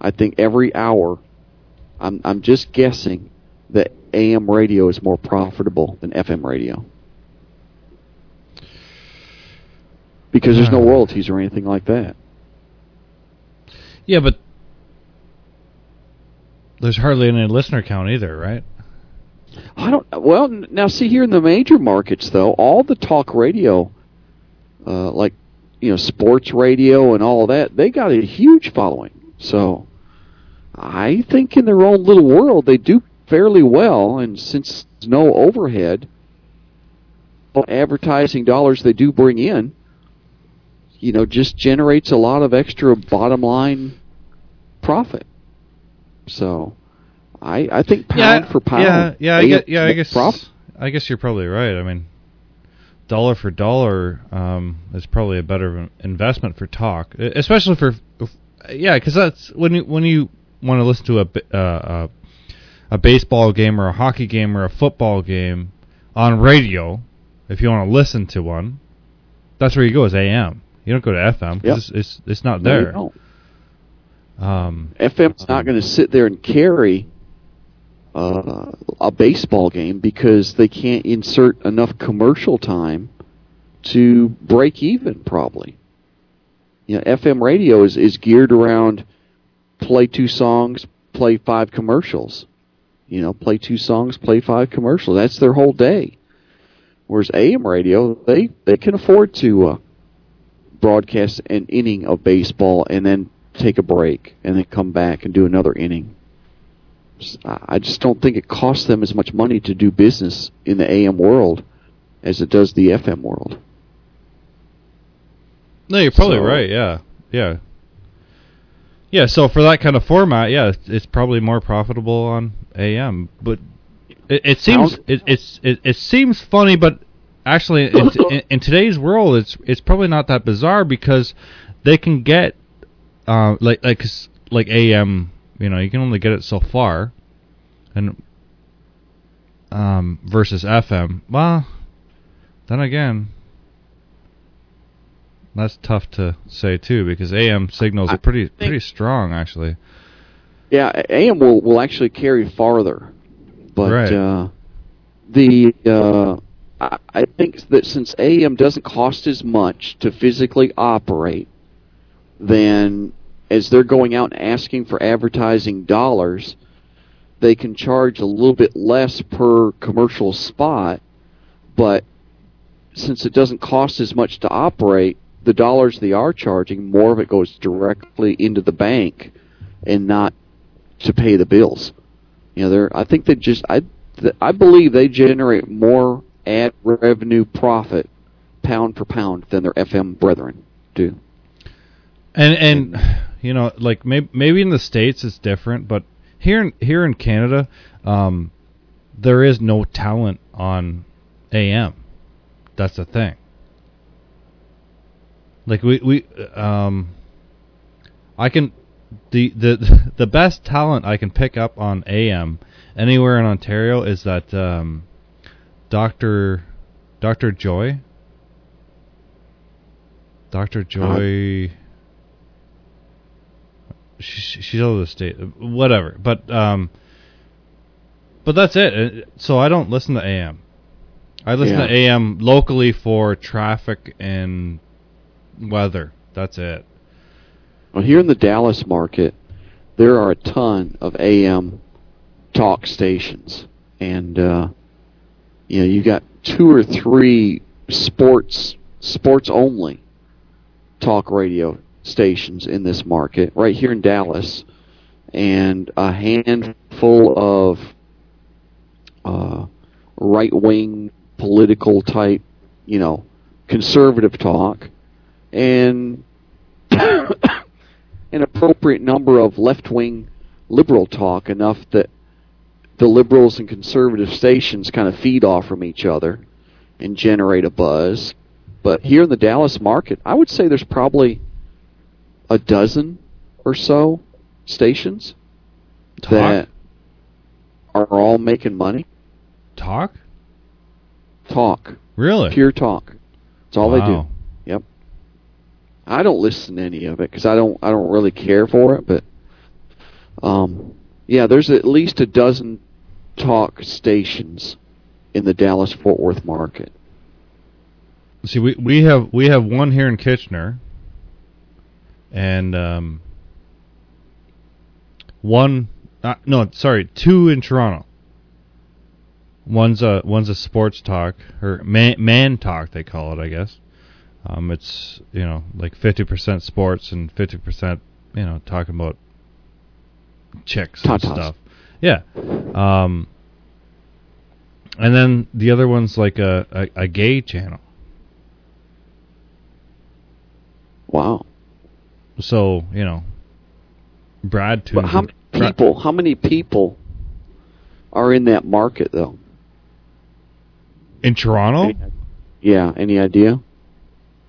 I think every hour, I'm I'm just guessing AM radio is more profitable than FM radio. Because there's no royalties or anything like that. Yeah, but there's hardly any listener count either, right? I don't. Well, now see here in the major markets though, all the talk radio, uh, like you know, sports radio and all that, they got a huge following. So, I think in their own little world they do fairly well, and since no overhead, advertising dollars they do bring in, you know, just generates a lot of extra bottom line profit. So. I, I think pound for pound. Yeah, yeah, I guess, yeah, I guess. profit. I guess you're probably right. I mean, dollar for dollar um, is probably a better investment for talk, especially for, yeah, because that's when you when you want to listen to a uh, uh, a baseball game or a hockey game or a football game on radio. If you want to listen to one, that's where you go is AM. You don't go to FM Yep. because it's, it's it's not No, there. Um, FM's not going to sit there and carry uh, a baseball game because they can't insert enough commercial time to break even. Probably, you know, FM radio is is geared around play two songs, play five commercials. You know, play two songs, play five commercials. That's their whole day. Whereas AM radio, they they can afford to uh, broadcast an inning of baseball and then take a break and then come back and do another inning. I just don't think it costs them as much money to do business in the AM world as it does the FM world. No, you're probably So- right. Yeah, yeah, yeah. So for that kind of format, yeah, it's, it's probably more profitable on AM. But it, it seems it, it's it, it seems funny, but actually, in, in, in today's world, it's it's probably not that bizarre because they can get uh, like like like AM. You know, you can only get it so far, and um, versus FM. Well, then again, that's tough to say too because AM signals are pretty pretty strong actually. Yeah, AM will will actually carry farther, but Right. uh, the uh, I, I think that since AM doesn't cost as much to physically operate, then as they're going out and asking for advertising dollars, they can charge a little bit less per commercial spot, but since it doesn't cost as much to operate, the dollars they are charging, more of it goes directly into the bank and not to pay the bills. You know, they're I think they just I I believe they generate more ad revenue profit pound for pound than their FM brethren do. And and you know, like maybe maybe in the states it's different, but here in here in Canada, um, there is no talent on AM. That's the thing. Like we we um, I can the the the best talent I can pick up on AM anywhere in Ontario is that um, Doctor Doctor Joy. Doctor Joy. She, she's out of the state, whatever. But um, but that's it. Uh, So I don't listen to AM. I listen Yeah. to AM locally for traffic and weather. That's it. Well, here in the Dallas market, there are a ton of AM talk stations, and uh, you know you got two or three sports sports only talk radio stations in this market right here in Dallas, and a handful of uh, right wing political type, you know, conservative talk, and an appropriate number of left wing liberal talk enough that the liberals and conservative stations kind of feed off from each other and generate a buzz. But here in the Dallas market, I would say there's probably a dozen or so stations Talk. that are all making money. Talk. Talk, Really? pure talk. That's all they do. I don't listen to any of it because I don't I don't really care for it. But um, yeah, there's at least a dozen talk stations in the Dallas Fort Worth market. See, we we have we have one here in Kitchener, and um, one uh, no, sorry, two in Toronto. One's a one's a sports talk or man man talk they call it, I guess. Um, it's you know like fifty percent sports and fifty percent you know talking about chicks and Tatas. stuff. Yeah. Um, and then the other one's like a, a, a gay channel. Wow. So you know, Brad too. But how many people? How many people are in that market though? in Toronto? Any- Yeah. Any idea?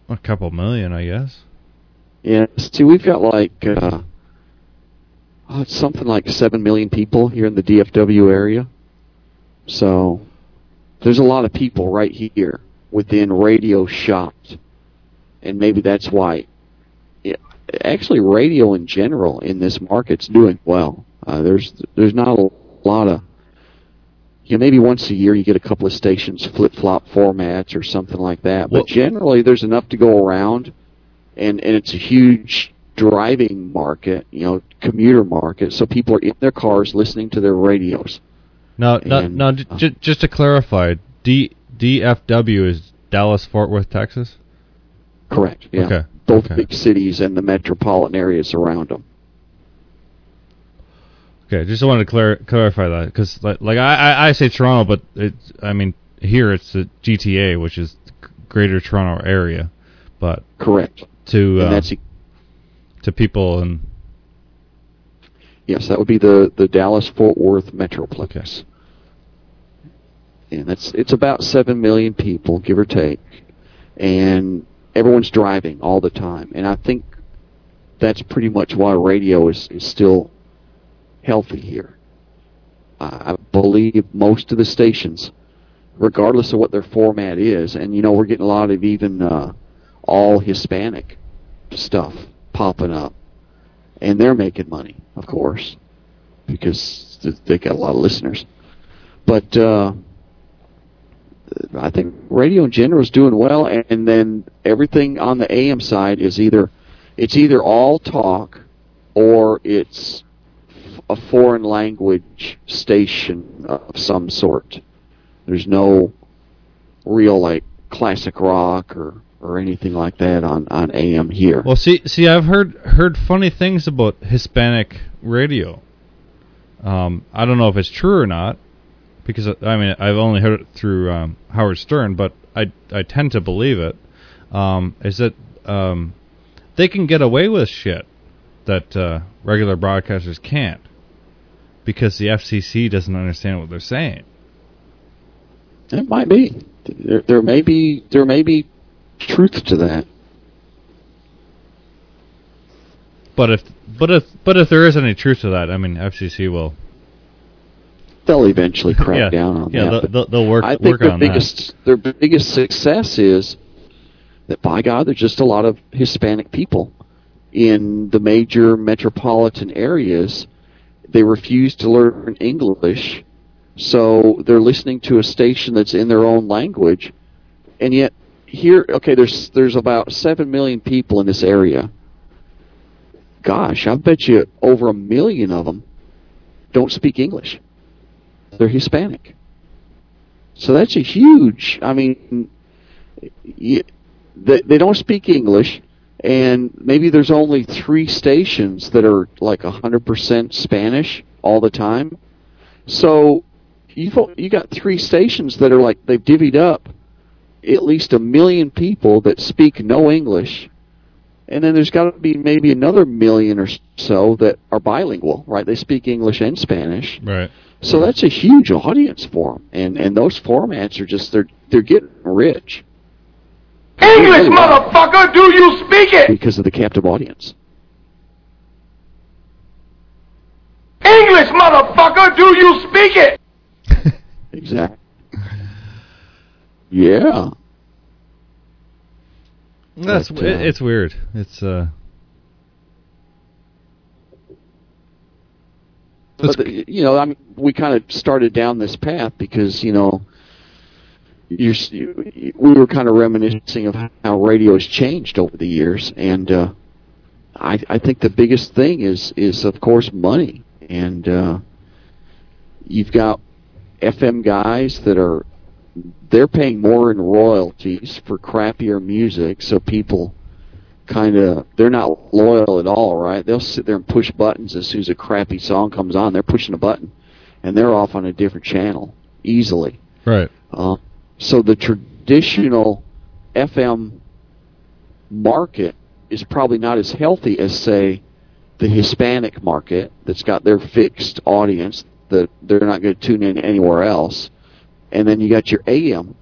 A couple million, I guess. Yeah. See, we've got like uh, oh, it's something like seven million people here in the DFW area. So there's a lot of people right here within radio shots, and maybe that's why. Actually, radio in general in this market's doing well. Uh, there's there's not a lot of you know, maybe once a year you get a couple of stations flip flop formats or something like that. Well- but generally, there's enough to go around, and and it's a huge driving market, you know, commuter market. So people are in their cars listening to their radios. Now, now, And, now j- uh, j- just to clarify, D DFW is Dallas Fort Worth, Texas. Correct. Yeah. Okay. Both Okay. big cities and the metropolitan areas around them. Okay, just wanted to clar- clarify that because like, like I, I I say Toronto, but it's I mean here it's the GTA, which is Greater Toronto Area, but Correct. to and uh, that's to people and yes, that would be the the Dallas Fort Worth metroplex. And that's it's about seven million people, give or take, and everyone's driving all the time. And I think that's pretty much why radio is, is still healthy here. I believe most of the stations, regardless of what their format is, and you know we're getting a lot of even uh, all Hispanic stuff popping up, and they're making money, of course, because they got a lot of listeners. But uh, I think radio in general is doing well, and then everything on the AM side is either it's either all talk or it's a foreign language station of some sort. There's no real like classic rock or or anything like that on on AM here. Well, see, see, I've heard heard funny things about Hispanic radio. Um, I don't know if it's true or not, because I mean I've only heard it through um, Howard Stern, but I I tend to believe it. Um, is that um, they can get away with shit that uh, regular broadcasters can't, because the FCC doesn't understand what they're saying. It might be. There, there may be there may be truth to that. But if but if but if there is any truth to that, I mean FCC will They'll eventually crack yeah, down on yeah, that. they'll, they'll, they'll work I think work their on biggest their biggest success is that by God, there's just a lot of Hispanic people in the major metropolitan areas. They refuse to learn English, so they're listening to a station that's in their own language, and yet here, okay, there's there's about seven million people in this area. Gosh, I bet you over a million of them don't speak English. They're Hispanic. So that's a huge. I mean, y they, they don't speak English, and maybe there's only three stations that are like 100% Spanish all the time. So you've you got three stations that are like they've divvied up at least a million people that speak no English, and then there's got to be maybe another million or so that are bilingual, right? They speak English and Spanish. Right. So that's a huge audience for them, and and those formats are just they're they're getting rich English, motherfucker, do you speak it? because of the captive audience. English, motherfucker, do you speak it? Exactly. Yeah. That's But, uh, it, it's weird. It's uh. But the, you know, I mean, we kind of started down this path because you know, you're, you, we were kind of reminiscing of how radio has changed over the years, and uh, I, I think the biggest thing is is of course money, and uh, you've got FM guys that are they're paying more in royalties for crappier music, so people kind of they're not loyal at all, right? They'll sit there and push buttons as soon as a crappy song comes on. They're pushing a button, and they're off on a different channel easily. Right. Uh, so the traditional FM market is probably not as healthy as say the Hispanic market that's got their fixed audience that they're not going to tune in anywhere else. And then you got your AM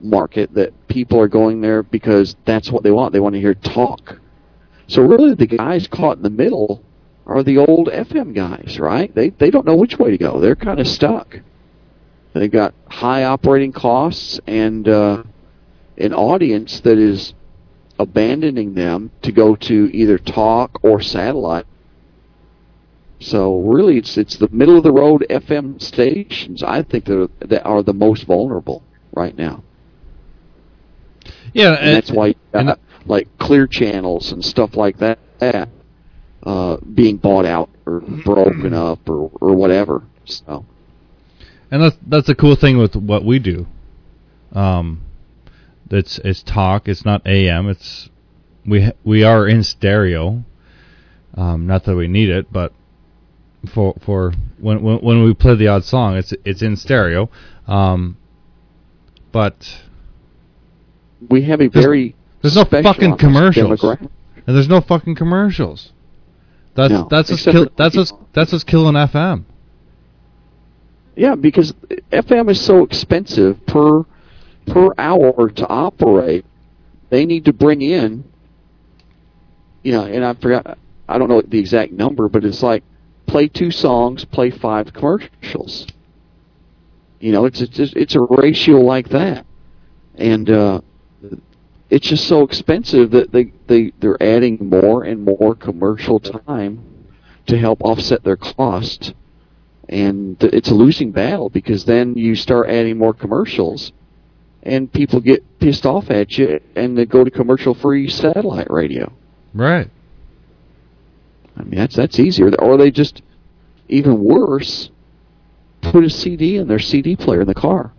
market that people are going there because that's what they want. They want to hear talk. So really the guys caught in the middle are the old FM guys, right? They they don't know which way to go. They're kind of stuck. They got high operating costs and uh, an audience that is abandoning them to go to either talk or satellite. So really, it's it's the middle of the road FM stations. I think that are, that are the most vulnerable right now, Yeah, and that's why you and- got like clear channels and stuff like that, that uh, being bought out or broken up or or whatever. So and that's that's the cool thing with what we do. Um, it's it's talk. It's not AM. It's we we are in stereo. Um, not that we need it, but for for when when when we play the odd song, it's it's in stereo. Um, but we have a very there's no fucking demographic. commercials. and there's no fucking commercials. That's No, that's what's kill, that's what's that's what's killing FM. Yeah, because FM is so expensive per per hour to operate. They need to bring in, you know, and I forgot, I don't know the exact number, but it's like play two songs, play five commercials. You know, it's it's it's a ratio like that, and uh, it's just so expensive that they they they're adding more and more commercial time to help offset their cost and th- it's a losing battle because then you start adding more commercials and people get pissed off at you and they go to commercial free satellite radio Right. i mean that's that's easier or they just even worse, put a CD in their CD player in the car,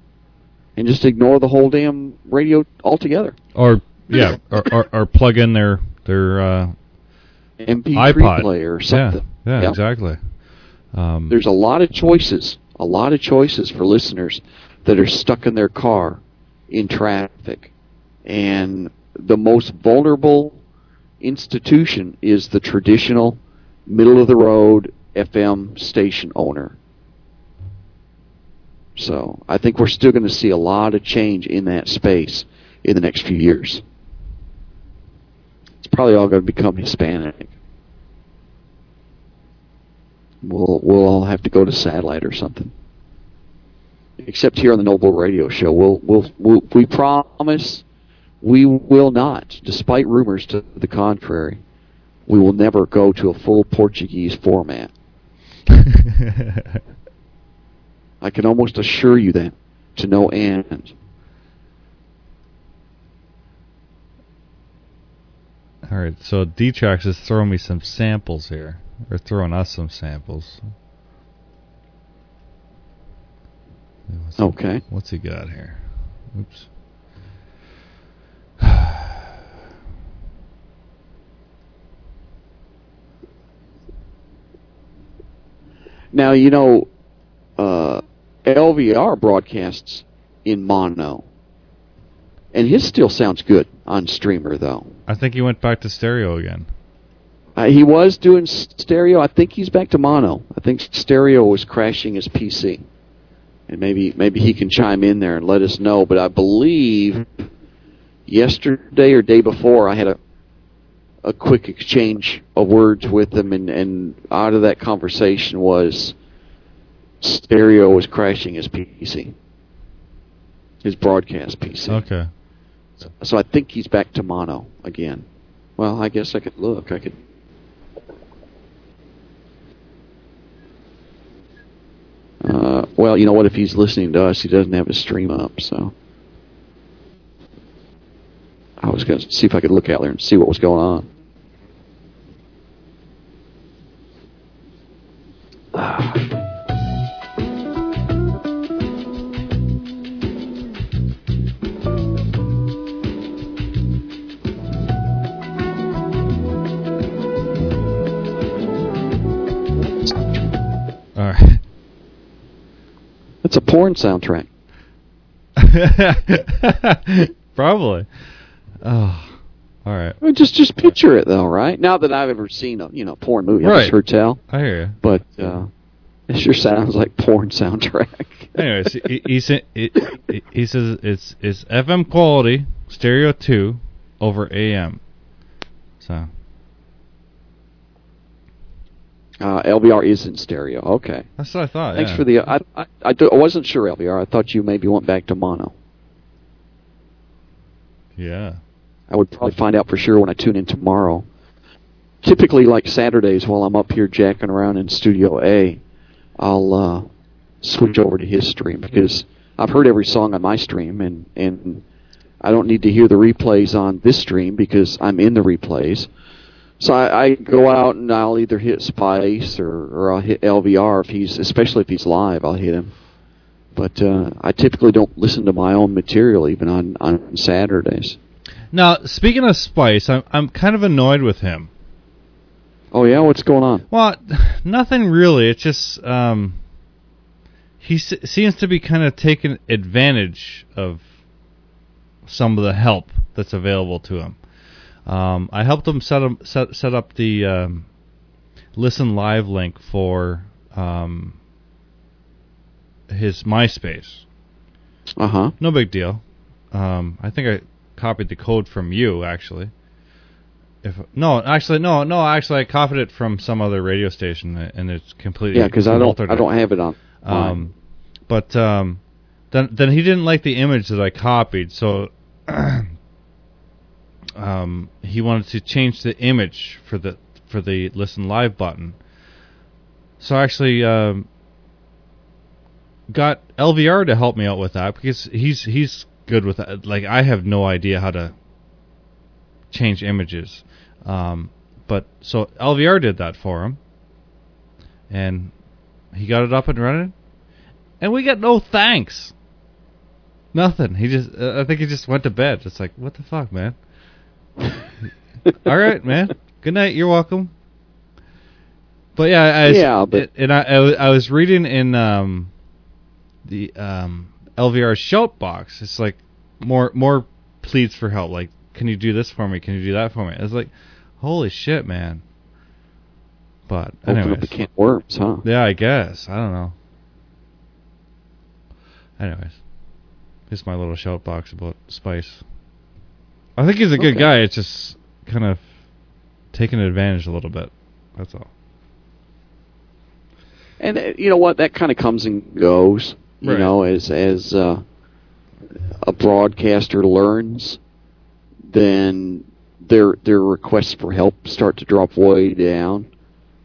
and just ignore the whole damn radio altogether. Or yeah, or, or or plug in their their uh, MP3 iPod player or Yeah, yeah, Yeah. exactly. Um, There's a lot of choices, a lot of choices for listeners that are stuck in their car in traffic. And the most vulnerable institution is the traditional middle of the road FM station owner. So I think we're still going to see a lot of change in that space in the next few years. It's probably all going to become Hispanic. We'll we'll all have to go to satellite or something. Except here on the Noble Radio Show, we'll we'll, we'll we promise we will not, despite rumors to the contrary, we will never go to a full Portuguese format. I can almost assure you that to no end. all right, so D-Trax is throwing me some samples here. Or throwing us some samples. What's, Okay. what's he got here? Oops. Now you know uh, LVR broadcasts in mono, and his still sounds good on streamer though. I think he went back to stereo again. Uh, he was doing stereo. I think he's back to mono. I think stereo was crashing his PC, and maybe maybe he can chime in there and let us know. But I believe yesterday or day before, I had a a quick exchange of words with him, and and out of that conversation was stereo was crashing his PC, his broadcast PC. Okay. So I think he's back to mono again. Well, I guess I could look. I could. Uh, well, you know what? If he's listening to us, he doesn't have his stream up. So I was going to see if I could look out there and see what was going on. All porn soundtrack. Probably. Oh. All right. Well, just just picture it though, right? Not that I've ever seen a you know porn movie. I Right. just heard tell, I hear you. but uh, it sure sounds like porn soundtrack. Anyways, he, he, he says it's it's FM quality, stereo two, over AM. So Uh, LVR is in stereo. Okay. that's what I thought. Thanks yeah. for the. I, I, I, do- I wasn't sure LVR. I thought you maybe went back to mono. Yeah. I would probably find out for sure when I tune in tomorrow. Typically, like Saturdays, while I'm up here jacking around in Studio A, I'll uh, switch over to his stream because I've heard every song on my stream, and and I don't need to hear the replays on this stream because I'm in the replays. So I, I go out and I'll either hit Spice or, or I'll hit LVR if he's, especially if he's live, I'll hit him. But uh, I typically don't listen to my own material even on on Saturdays. Now, speaking of Spice, I'm I'm kind of annoyed with him. Oh yeah, what's going on? Well, nothing really. It's just um, he s- seems to be kind of taking advantage of some of the help that's available to him. Um, I helped him set up set, set up the um, listen live link for um, his MySpace. Uh huh. No big deal. Um, I think I copied the code from you actually. If no, actually no, no, actually I copied it from some other radio station and it's completely Yeah, because I don't I don't have it on. Um, but um, then then he didn't like the image that I copied, so um, he wanted to change the image for the for the listen live button. So I actually um, got LVR to help me out with that because he's he's good with that. Like I have no idea how to change images, um, but so LVR did that for him, and he got it up and running, and we got no thanks. Nothing. He just, uh, I think he just went to bed. It's like, what the fuck, man? All right, man. Good night. You're welcome. But yeah, I, Yeah, but- and I, I, was- was reading in um, the um, LVR shout box. It's like more more pleads for help. Like, can you do this for me? Can you do that for me? It's like, holy shit, man. But Open anyways, can worms, huh? yeah, I guess. I don't know. Anyways, just my little shout box about Spice. I think he's a good Okay. guy. It's just kind of taking advantage a little bit. That's all. And uh, you know what? That kind of comes and goes. You Right. know, as as uh, a broadcaster learns, then their their requests for help start to drop way down,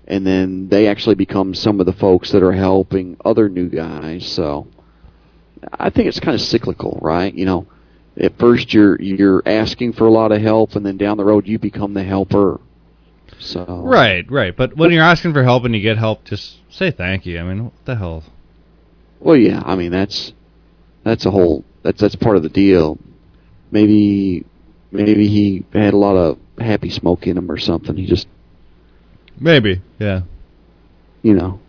and then they actually become some of the folks that are helping other new guys. So, I think it's kind of cyclical, right? You know, at first you're you're asking for a lot of help, and then down the road you become the helper. So Right, right. But when you're asking for help and you get help, just say thank you. I mean, what the hell? Well, yeah, I mean that's that's a whole that's that's part of the deal. Maybe maybe he had a lot of happy smoke in him or something. He just Maybe, yeah. you know.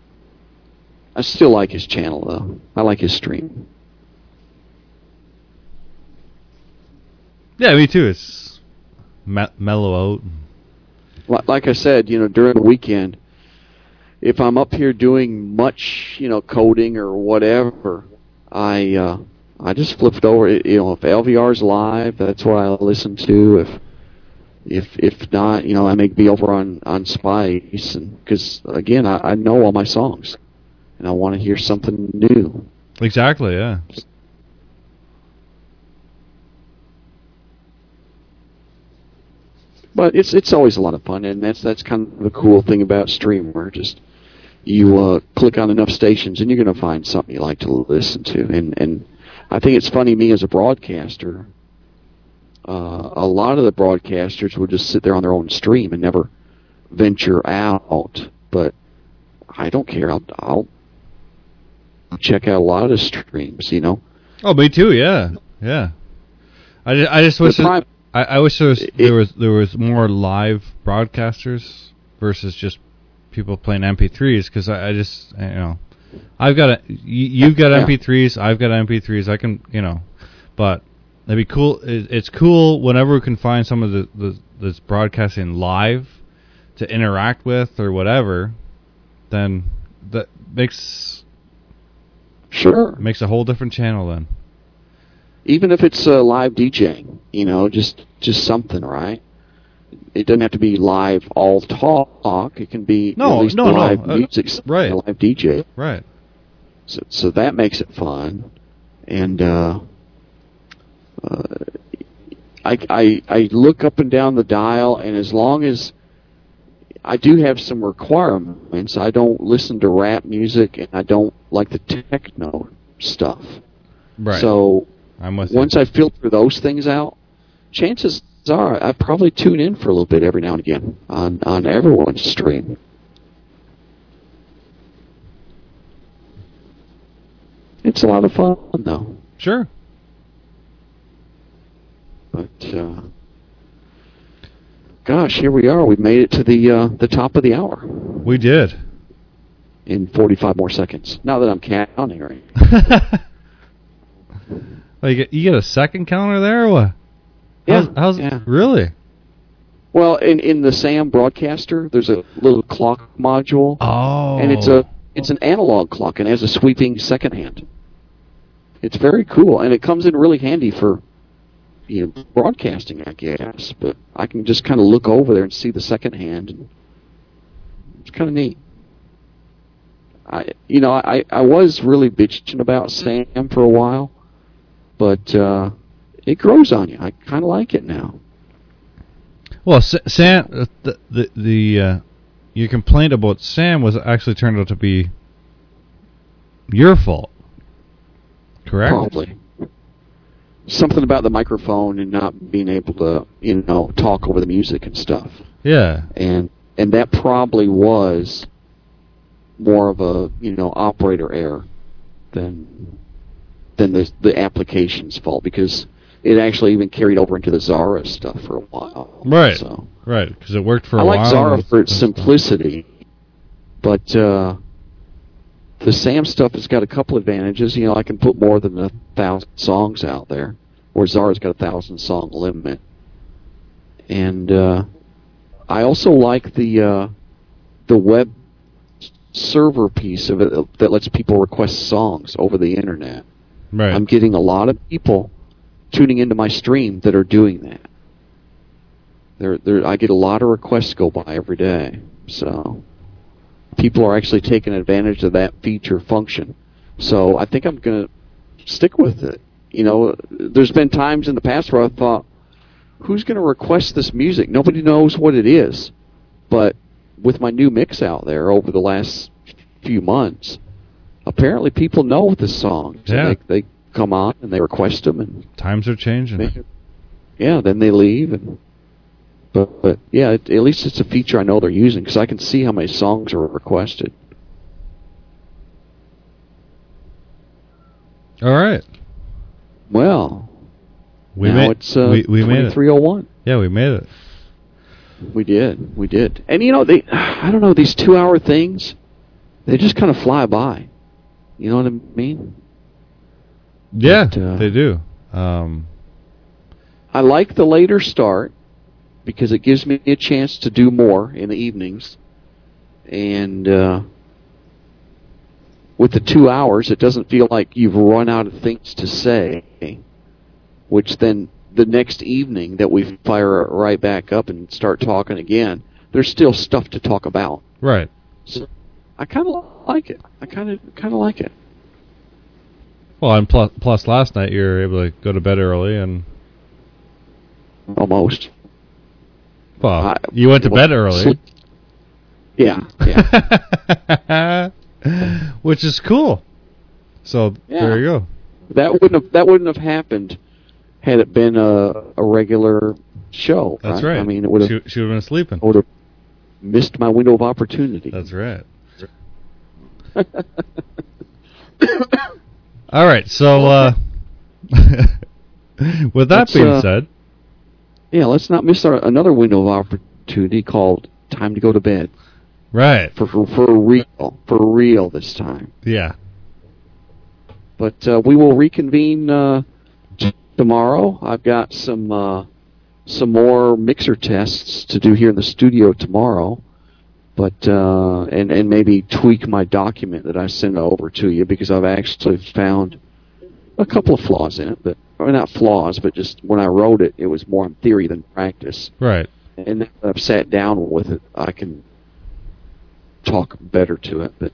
I still like his channel though. I like his stream. Yeah, me too. It's me- mellow out. Li- Like I said, you know, during the weekend, if I'm up here doing much, you know, coding or whatever, I uh I just flip it over. You know, if LVR's live, that's what I listen to. If if if not, you know, I may be over on on Spice, and because again, I, I know all my songs, and I want to hear something new. Exactly, yeah. But it's it's always a lot of fun, and that's that's kind of the cool thing about Streamer. Just you uh, click on enough stations, and you're going to find something you like to listen to. And and I think it's funny. Me as a broadcaster, uh, a lot of the broadcasters will just sit there on their own stream and never venture out. But I don't care. I'll, I'll check out a lot of streams. You know, Oh, me too. Yeah, yeah. I, I just wish The prime- I, I wish there was It- there was there was more live broadcasters versus just people playing MP3s because I, I just you know I've got a you, you've got Yeah. MP3s I've got MP3s I can you know but it'd be cool it, it's cool whenever we can find some of the, the that's broadcasting live to interact with or whatever then that makes sure. makes a whole different channel then even if it's uh, live DJing, you know, just just something, right? It doesn't have to be live all talk. It can be No, at least no, no, live uh, music, right. Live DJ. right So, so that makes it fun, and uh, uh, I, I I look up and down the dial, and as long as I do have some requirements, I don't listen to rap music, and I don't like the techno stuff. right So I'm with once you I filter those things out, chances are I probably tune in for a little bit every now and again on on everyone's stream. It's a lot of fun though, sure but uh, gosh, here we are. We made it to the uh, the top of the hour we did in 45 more seconds. Now that I'm counting, right? Oh, you get a second counter there or what? Yeah, How's, how's yeah. really? Well, in in the SAM broadcaster, there's a little clock module. Oh. and it's a it's an analog clock and has a sweeping second hand. It's very cool, and it comes in really handy for you know broadcasting, I guess. But I can just kind of look over there and see the second hand. And it's kind of neat. I you know I I was really bitching about Sam for a while, but uh, it grows on you. I kind of like it now. well, Sa- Sam. uh, The the, the uh, your complaint about Sam was actually turned out to be your fault. Correct. Probably. Something about the microphone and not being able to, you know, talk over the music and stuff. Yeah. And and that probably was more of a you know operator error than than the the application's fault because it actually even carried over into the Zara stuff for a while. Right. So Right, because it worked for I a like while. Zara for its it's- simplicity, but uh, the Sam stuff has got a couple advantages. You know, I can put more than a thousand songs out there, where Zara's got a thousand song limit. And uh, I also like the uh, the web server piece of it that lets people request songs over the internet. Right. I'm getting a lot of people tuning into my stream that are doing that. I get a lot of requests go by every day. So people are actually taking advantage of that feature function. So I think I'm going to stick with it. You know, there's been times in the past where I thought, who's going to request this music? Nobody knows what it is. But with my new mix out there over the last few months, apparently people know the songs. and Yeah. They, they come on and they request them, and Times are changing. they, yeah, then they leave. And but but yeah, it, at least it's a feature I know they're using because I can see how many songs are requested. All right. Well, We now made it's uh, we, we made it. 2301. Yeah, we made it. We did, we did. And you know, they I don't know these two-hour things, they just kind of fly by. You know what I mean? Yeah, But, uh, they do. Um, I like the later start because it gives me a chance to do more in the evenings. And uh, with the two hours, it doesn't feel like you've run out of things to say, which then the next evening that we fire right back up and start talking again, there's still stuff to talk about. right. So I kind of like it. I kind of kind of like it. Well, and plus, plus last night you were able to go to bed early, and Almost. well, I- you went to well, bed early, sleep- Yeah, yeah. which is cool. So Yeah. there you go. That wouldn't have that wouldn't have happened had it been a a regular show. That's right. I mean, it would have She, she would have been sleeping. would have missed my window of opportunity. That's right. All right. So uh, with that Let's, being uh, said, yeah, let's not miss our, another window of opportunity called "Time to Go to Bed" right? for for, for real, for real this time. Yeah. But uh, we will reconvene uh, tomorrow. I've got some uh, some more mixer tests to do here in the studio tomorrow. But uh, and and maybe tweak my document that I sent over to you because I've actually found a couple of flaws in it, but or not flaws, but just when I wrote it, it was more in theory than practice. Right. And now that I've sat down with it, I can talk better to it. But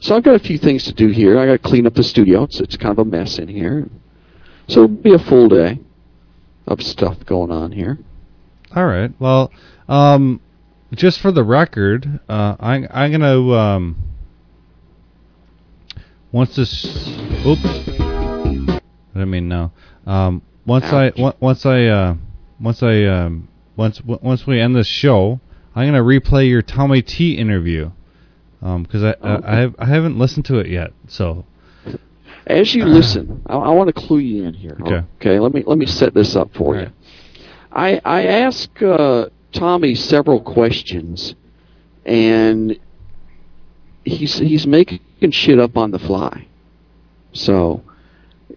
so I've got a few things to do here. I got to clean up the studio. It's it's kind of a mess in here. So it'll be a full day of stuff going on here. All right. Well, um, just for the record, uh, I, I'm gonna um, once this. Oops. I mean no. Um, once Ouch. I once I uh, once I um, once w- once we end this show, I'm gonna replay your Tommy T interview. Um, because I, Oh. I I have I haven't listened to it yet. So As you listen, I, I want to clue you in here. Okay. Okay. Let me let me set this up for All you. I I ask uh, Tommy several questions, and he's he's making shit up on the fly. So,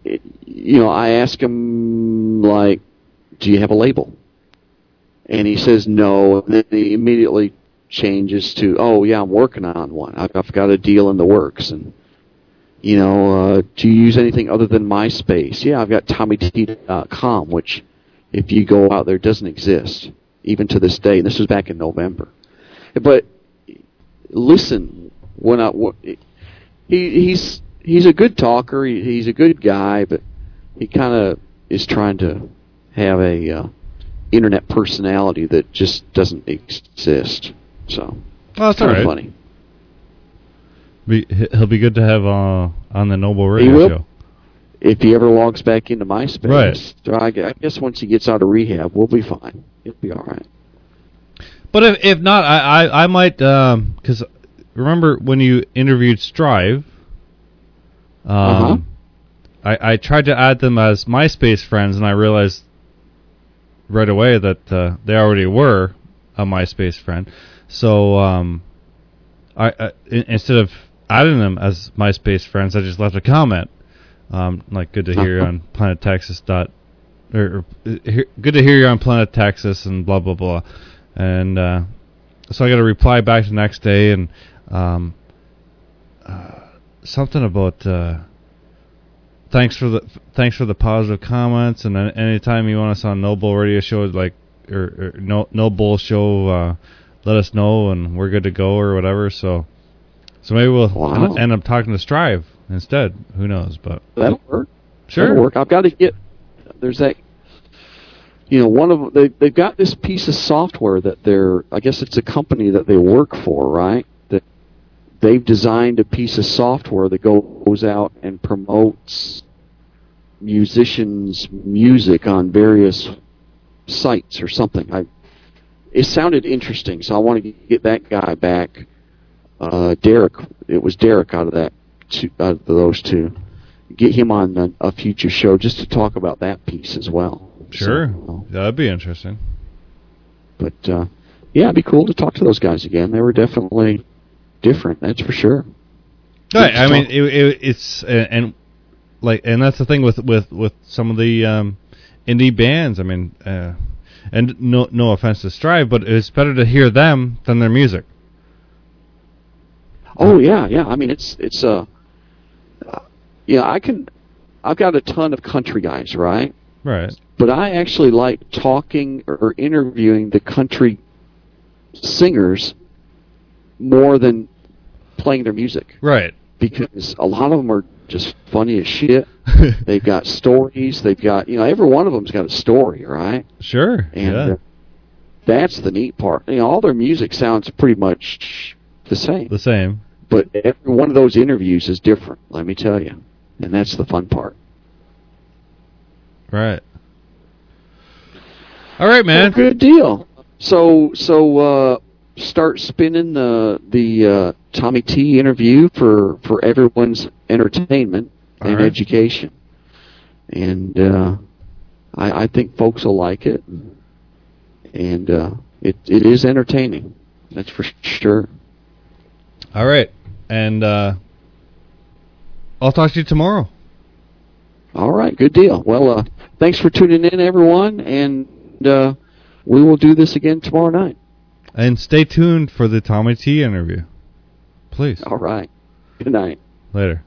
it, you know, I ask him like, "Do you have a label?" And he says no, and then he immediately changes to, "Oh yeah, I'm working on one. I've, I've got a deal in the works." And you know, uh, do you use anything other than MySpace? Yeah, I've got TommyT.com, which, if you go out there, doesn't exist even to this day. And this was back in November. But listen, when I wh- he he's he's a good talker. He, he's a good guy, but he kind of is trying to have a uh, internet personality that just doesn't exist. So well, that's kind all of right. funny. Be, he'll be good to have uh, on the No Bull He Radio will. show. If he ever logs back into MySpace, Right. so I, I guess once he gets out of rehab, we'll be fine. It'll be all right. But if if not, I I, I might because remember when you interviewed Strive. Um, Uh-huh. I I tried to add them as MySpace friends, and I realized right away that uh, they already were a MySpace friend. So um, I, I instead of adding them as MySpace friends, I just left a comment. Um, like good to hear you on Planet Texas dot or, or uh, good to hear you on Planet Texas and blah blah blah, and uh, so I got a reply back the next day and um, uh, something about uh, thanks for the thanks for the positive comments and an- anytime you want us on No Bull Radio Show like or, or no No Bull Show, uh, let us know and we're good to go or whatever. So so maybe we'll Wow. end up talking to Strive instead. Who knows? But That'll work. sure. That'll work. I've got to get. There's that. You know, one of they they've got this piece of software that they're. I guess it's a company that they work for, right? That they've designed a piece of software that goes out and promotes musicians' music on various sites or something. I. It sounded interesting, so I want to get that guy back. Uh, Derek, it was Derek out of that, two, of those two get him on a, a future show just to talk about that piece as well. Sure, So, that'd be interesting. but uh, yeah, it'd be cool to talk to those guys again. They were definitely different, that's for sure. Right. I mean, it, it, it's and, and like, and that's the thing with with with some of the um, indie bands. I mean, uh, and no no offense to Strive, but it's better to hear them than their music. Oh yeah, yeah. I mean, it's it's uh, uh, yeah. I can. I've got a ton of country guys, right? Right. But I actually like talking or interviewing the country singers more than playing their music Right. because a lot of them are just funny as shit. They've got stories. They've got you know every one of them's got a story, right? sure. And yeah. uh, that's the neat part. You know, all their music sounds pretty much the same, the same. but every one of those interviews is different. Let me tell you, and that's the fun part. Right. All right, man. Well, good deal. So so uh, start spinning the the uh, Tommy T interview for for everyone's entertainment All and right. education, and uh, I, I think folks will like it, and uh, it it is entertaining. That's for sure. All right, and uh, I'll talk to you tomorrow. All right, good deal. Well, uh, thanks for tuning in, everyone, and uh, we will do this again tomorrow night. And stay tuned for the Tommy T interview. Please. All right. Good night. Later.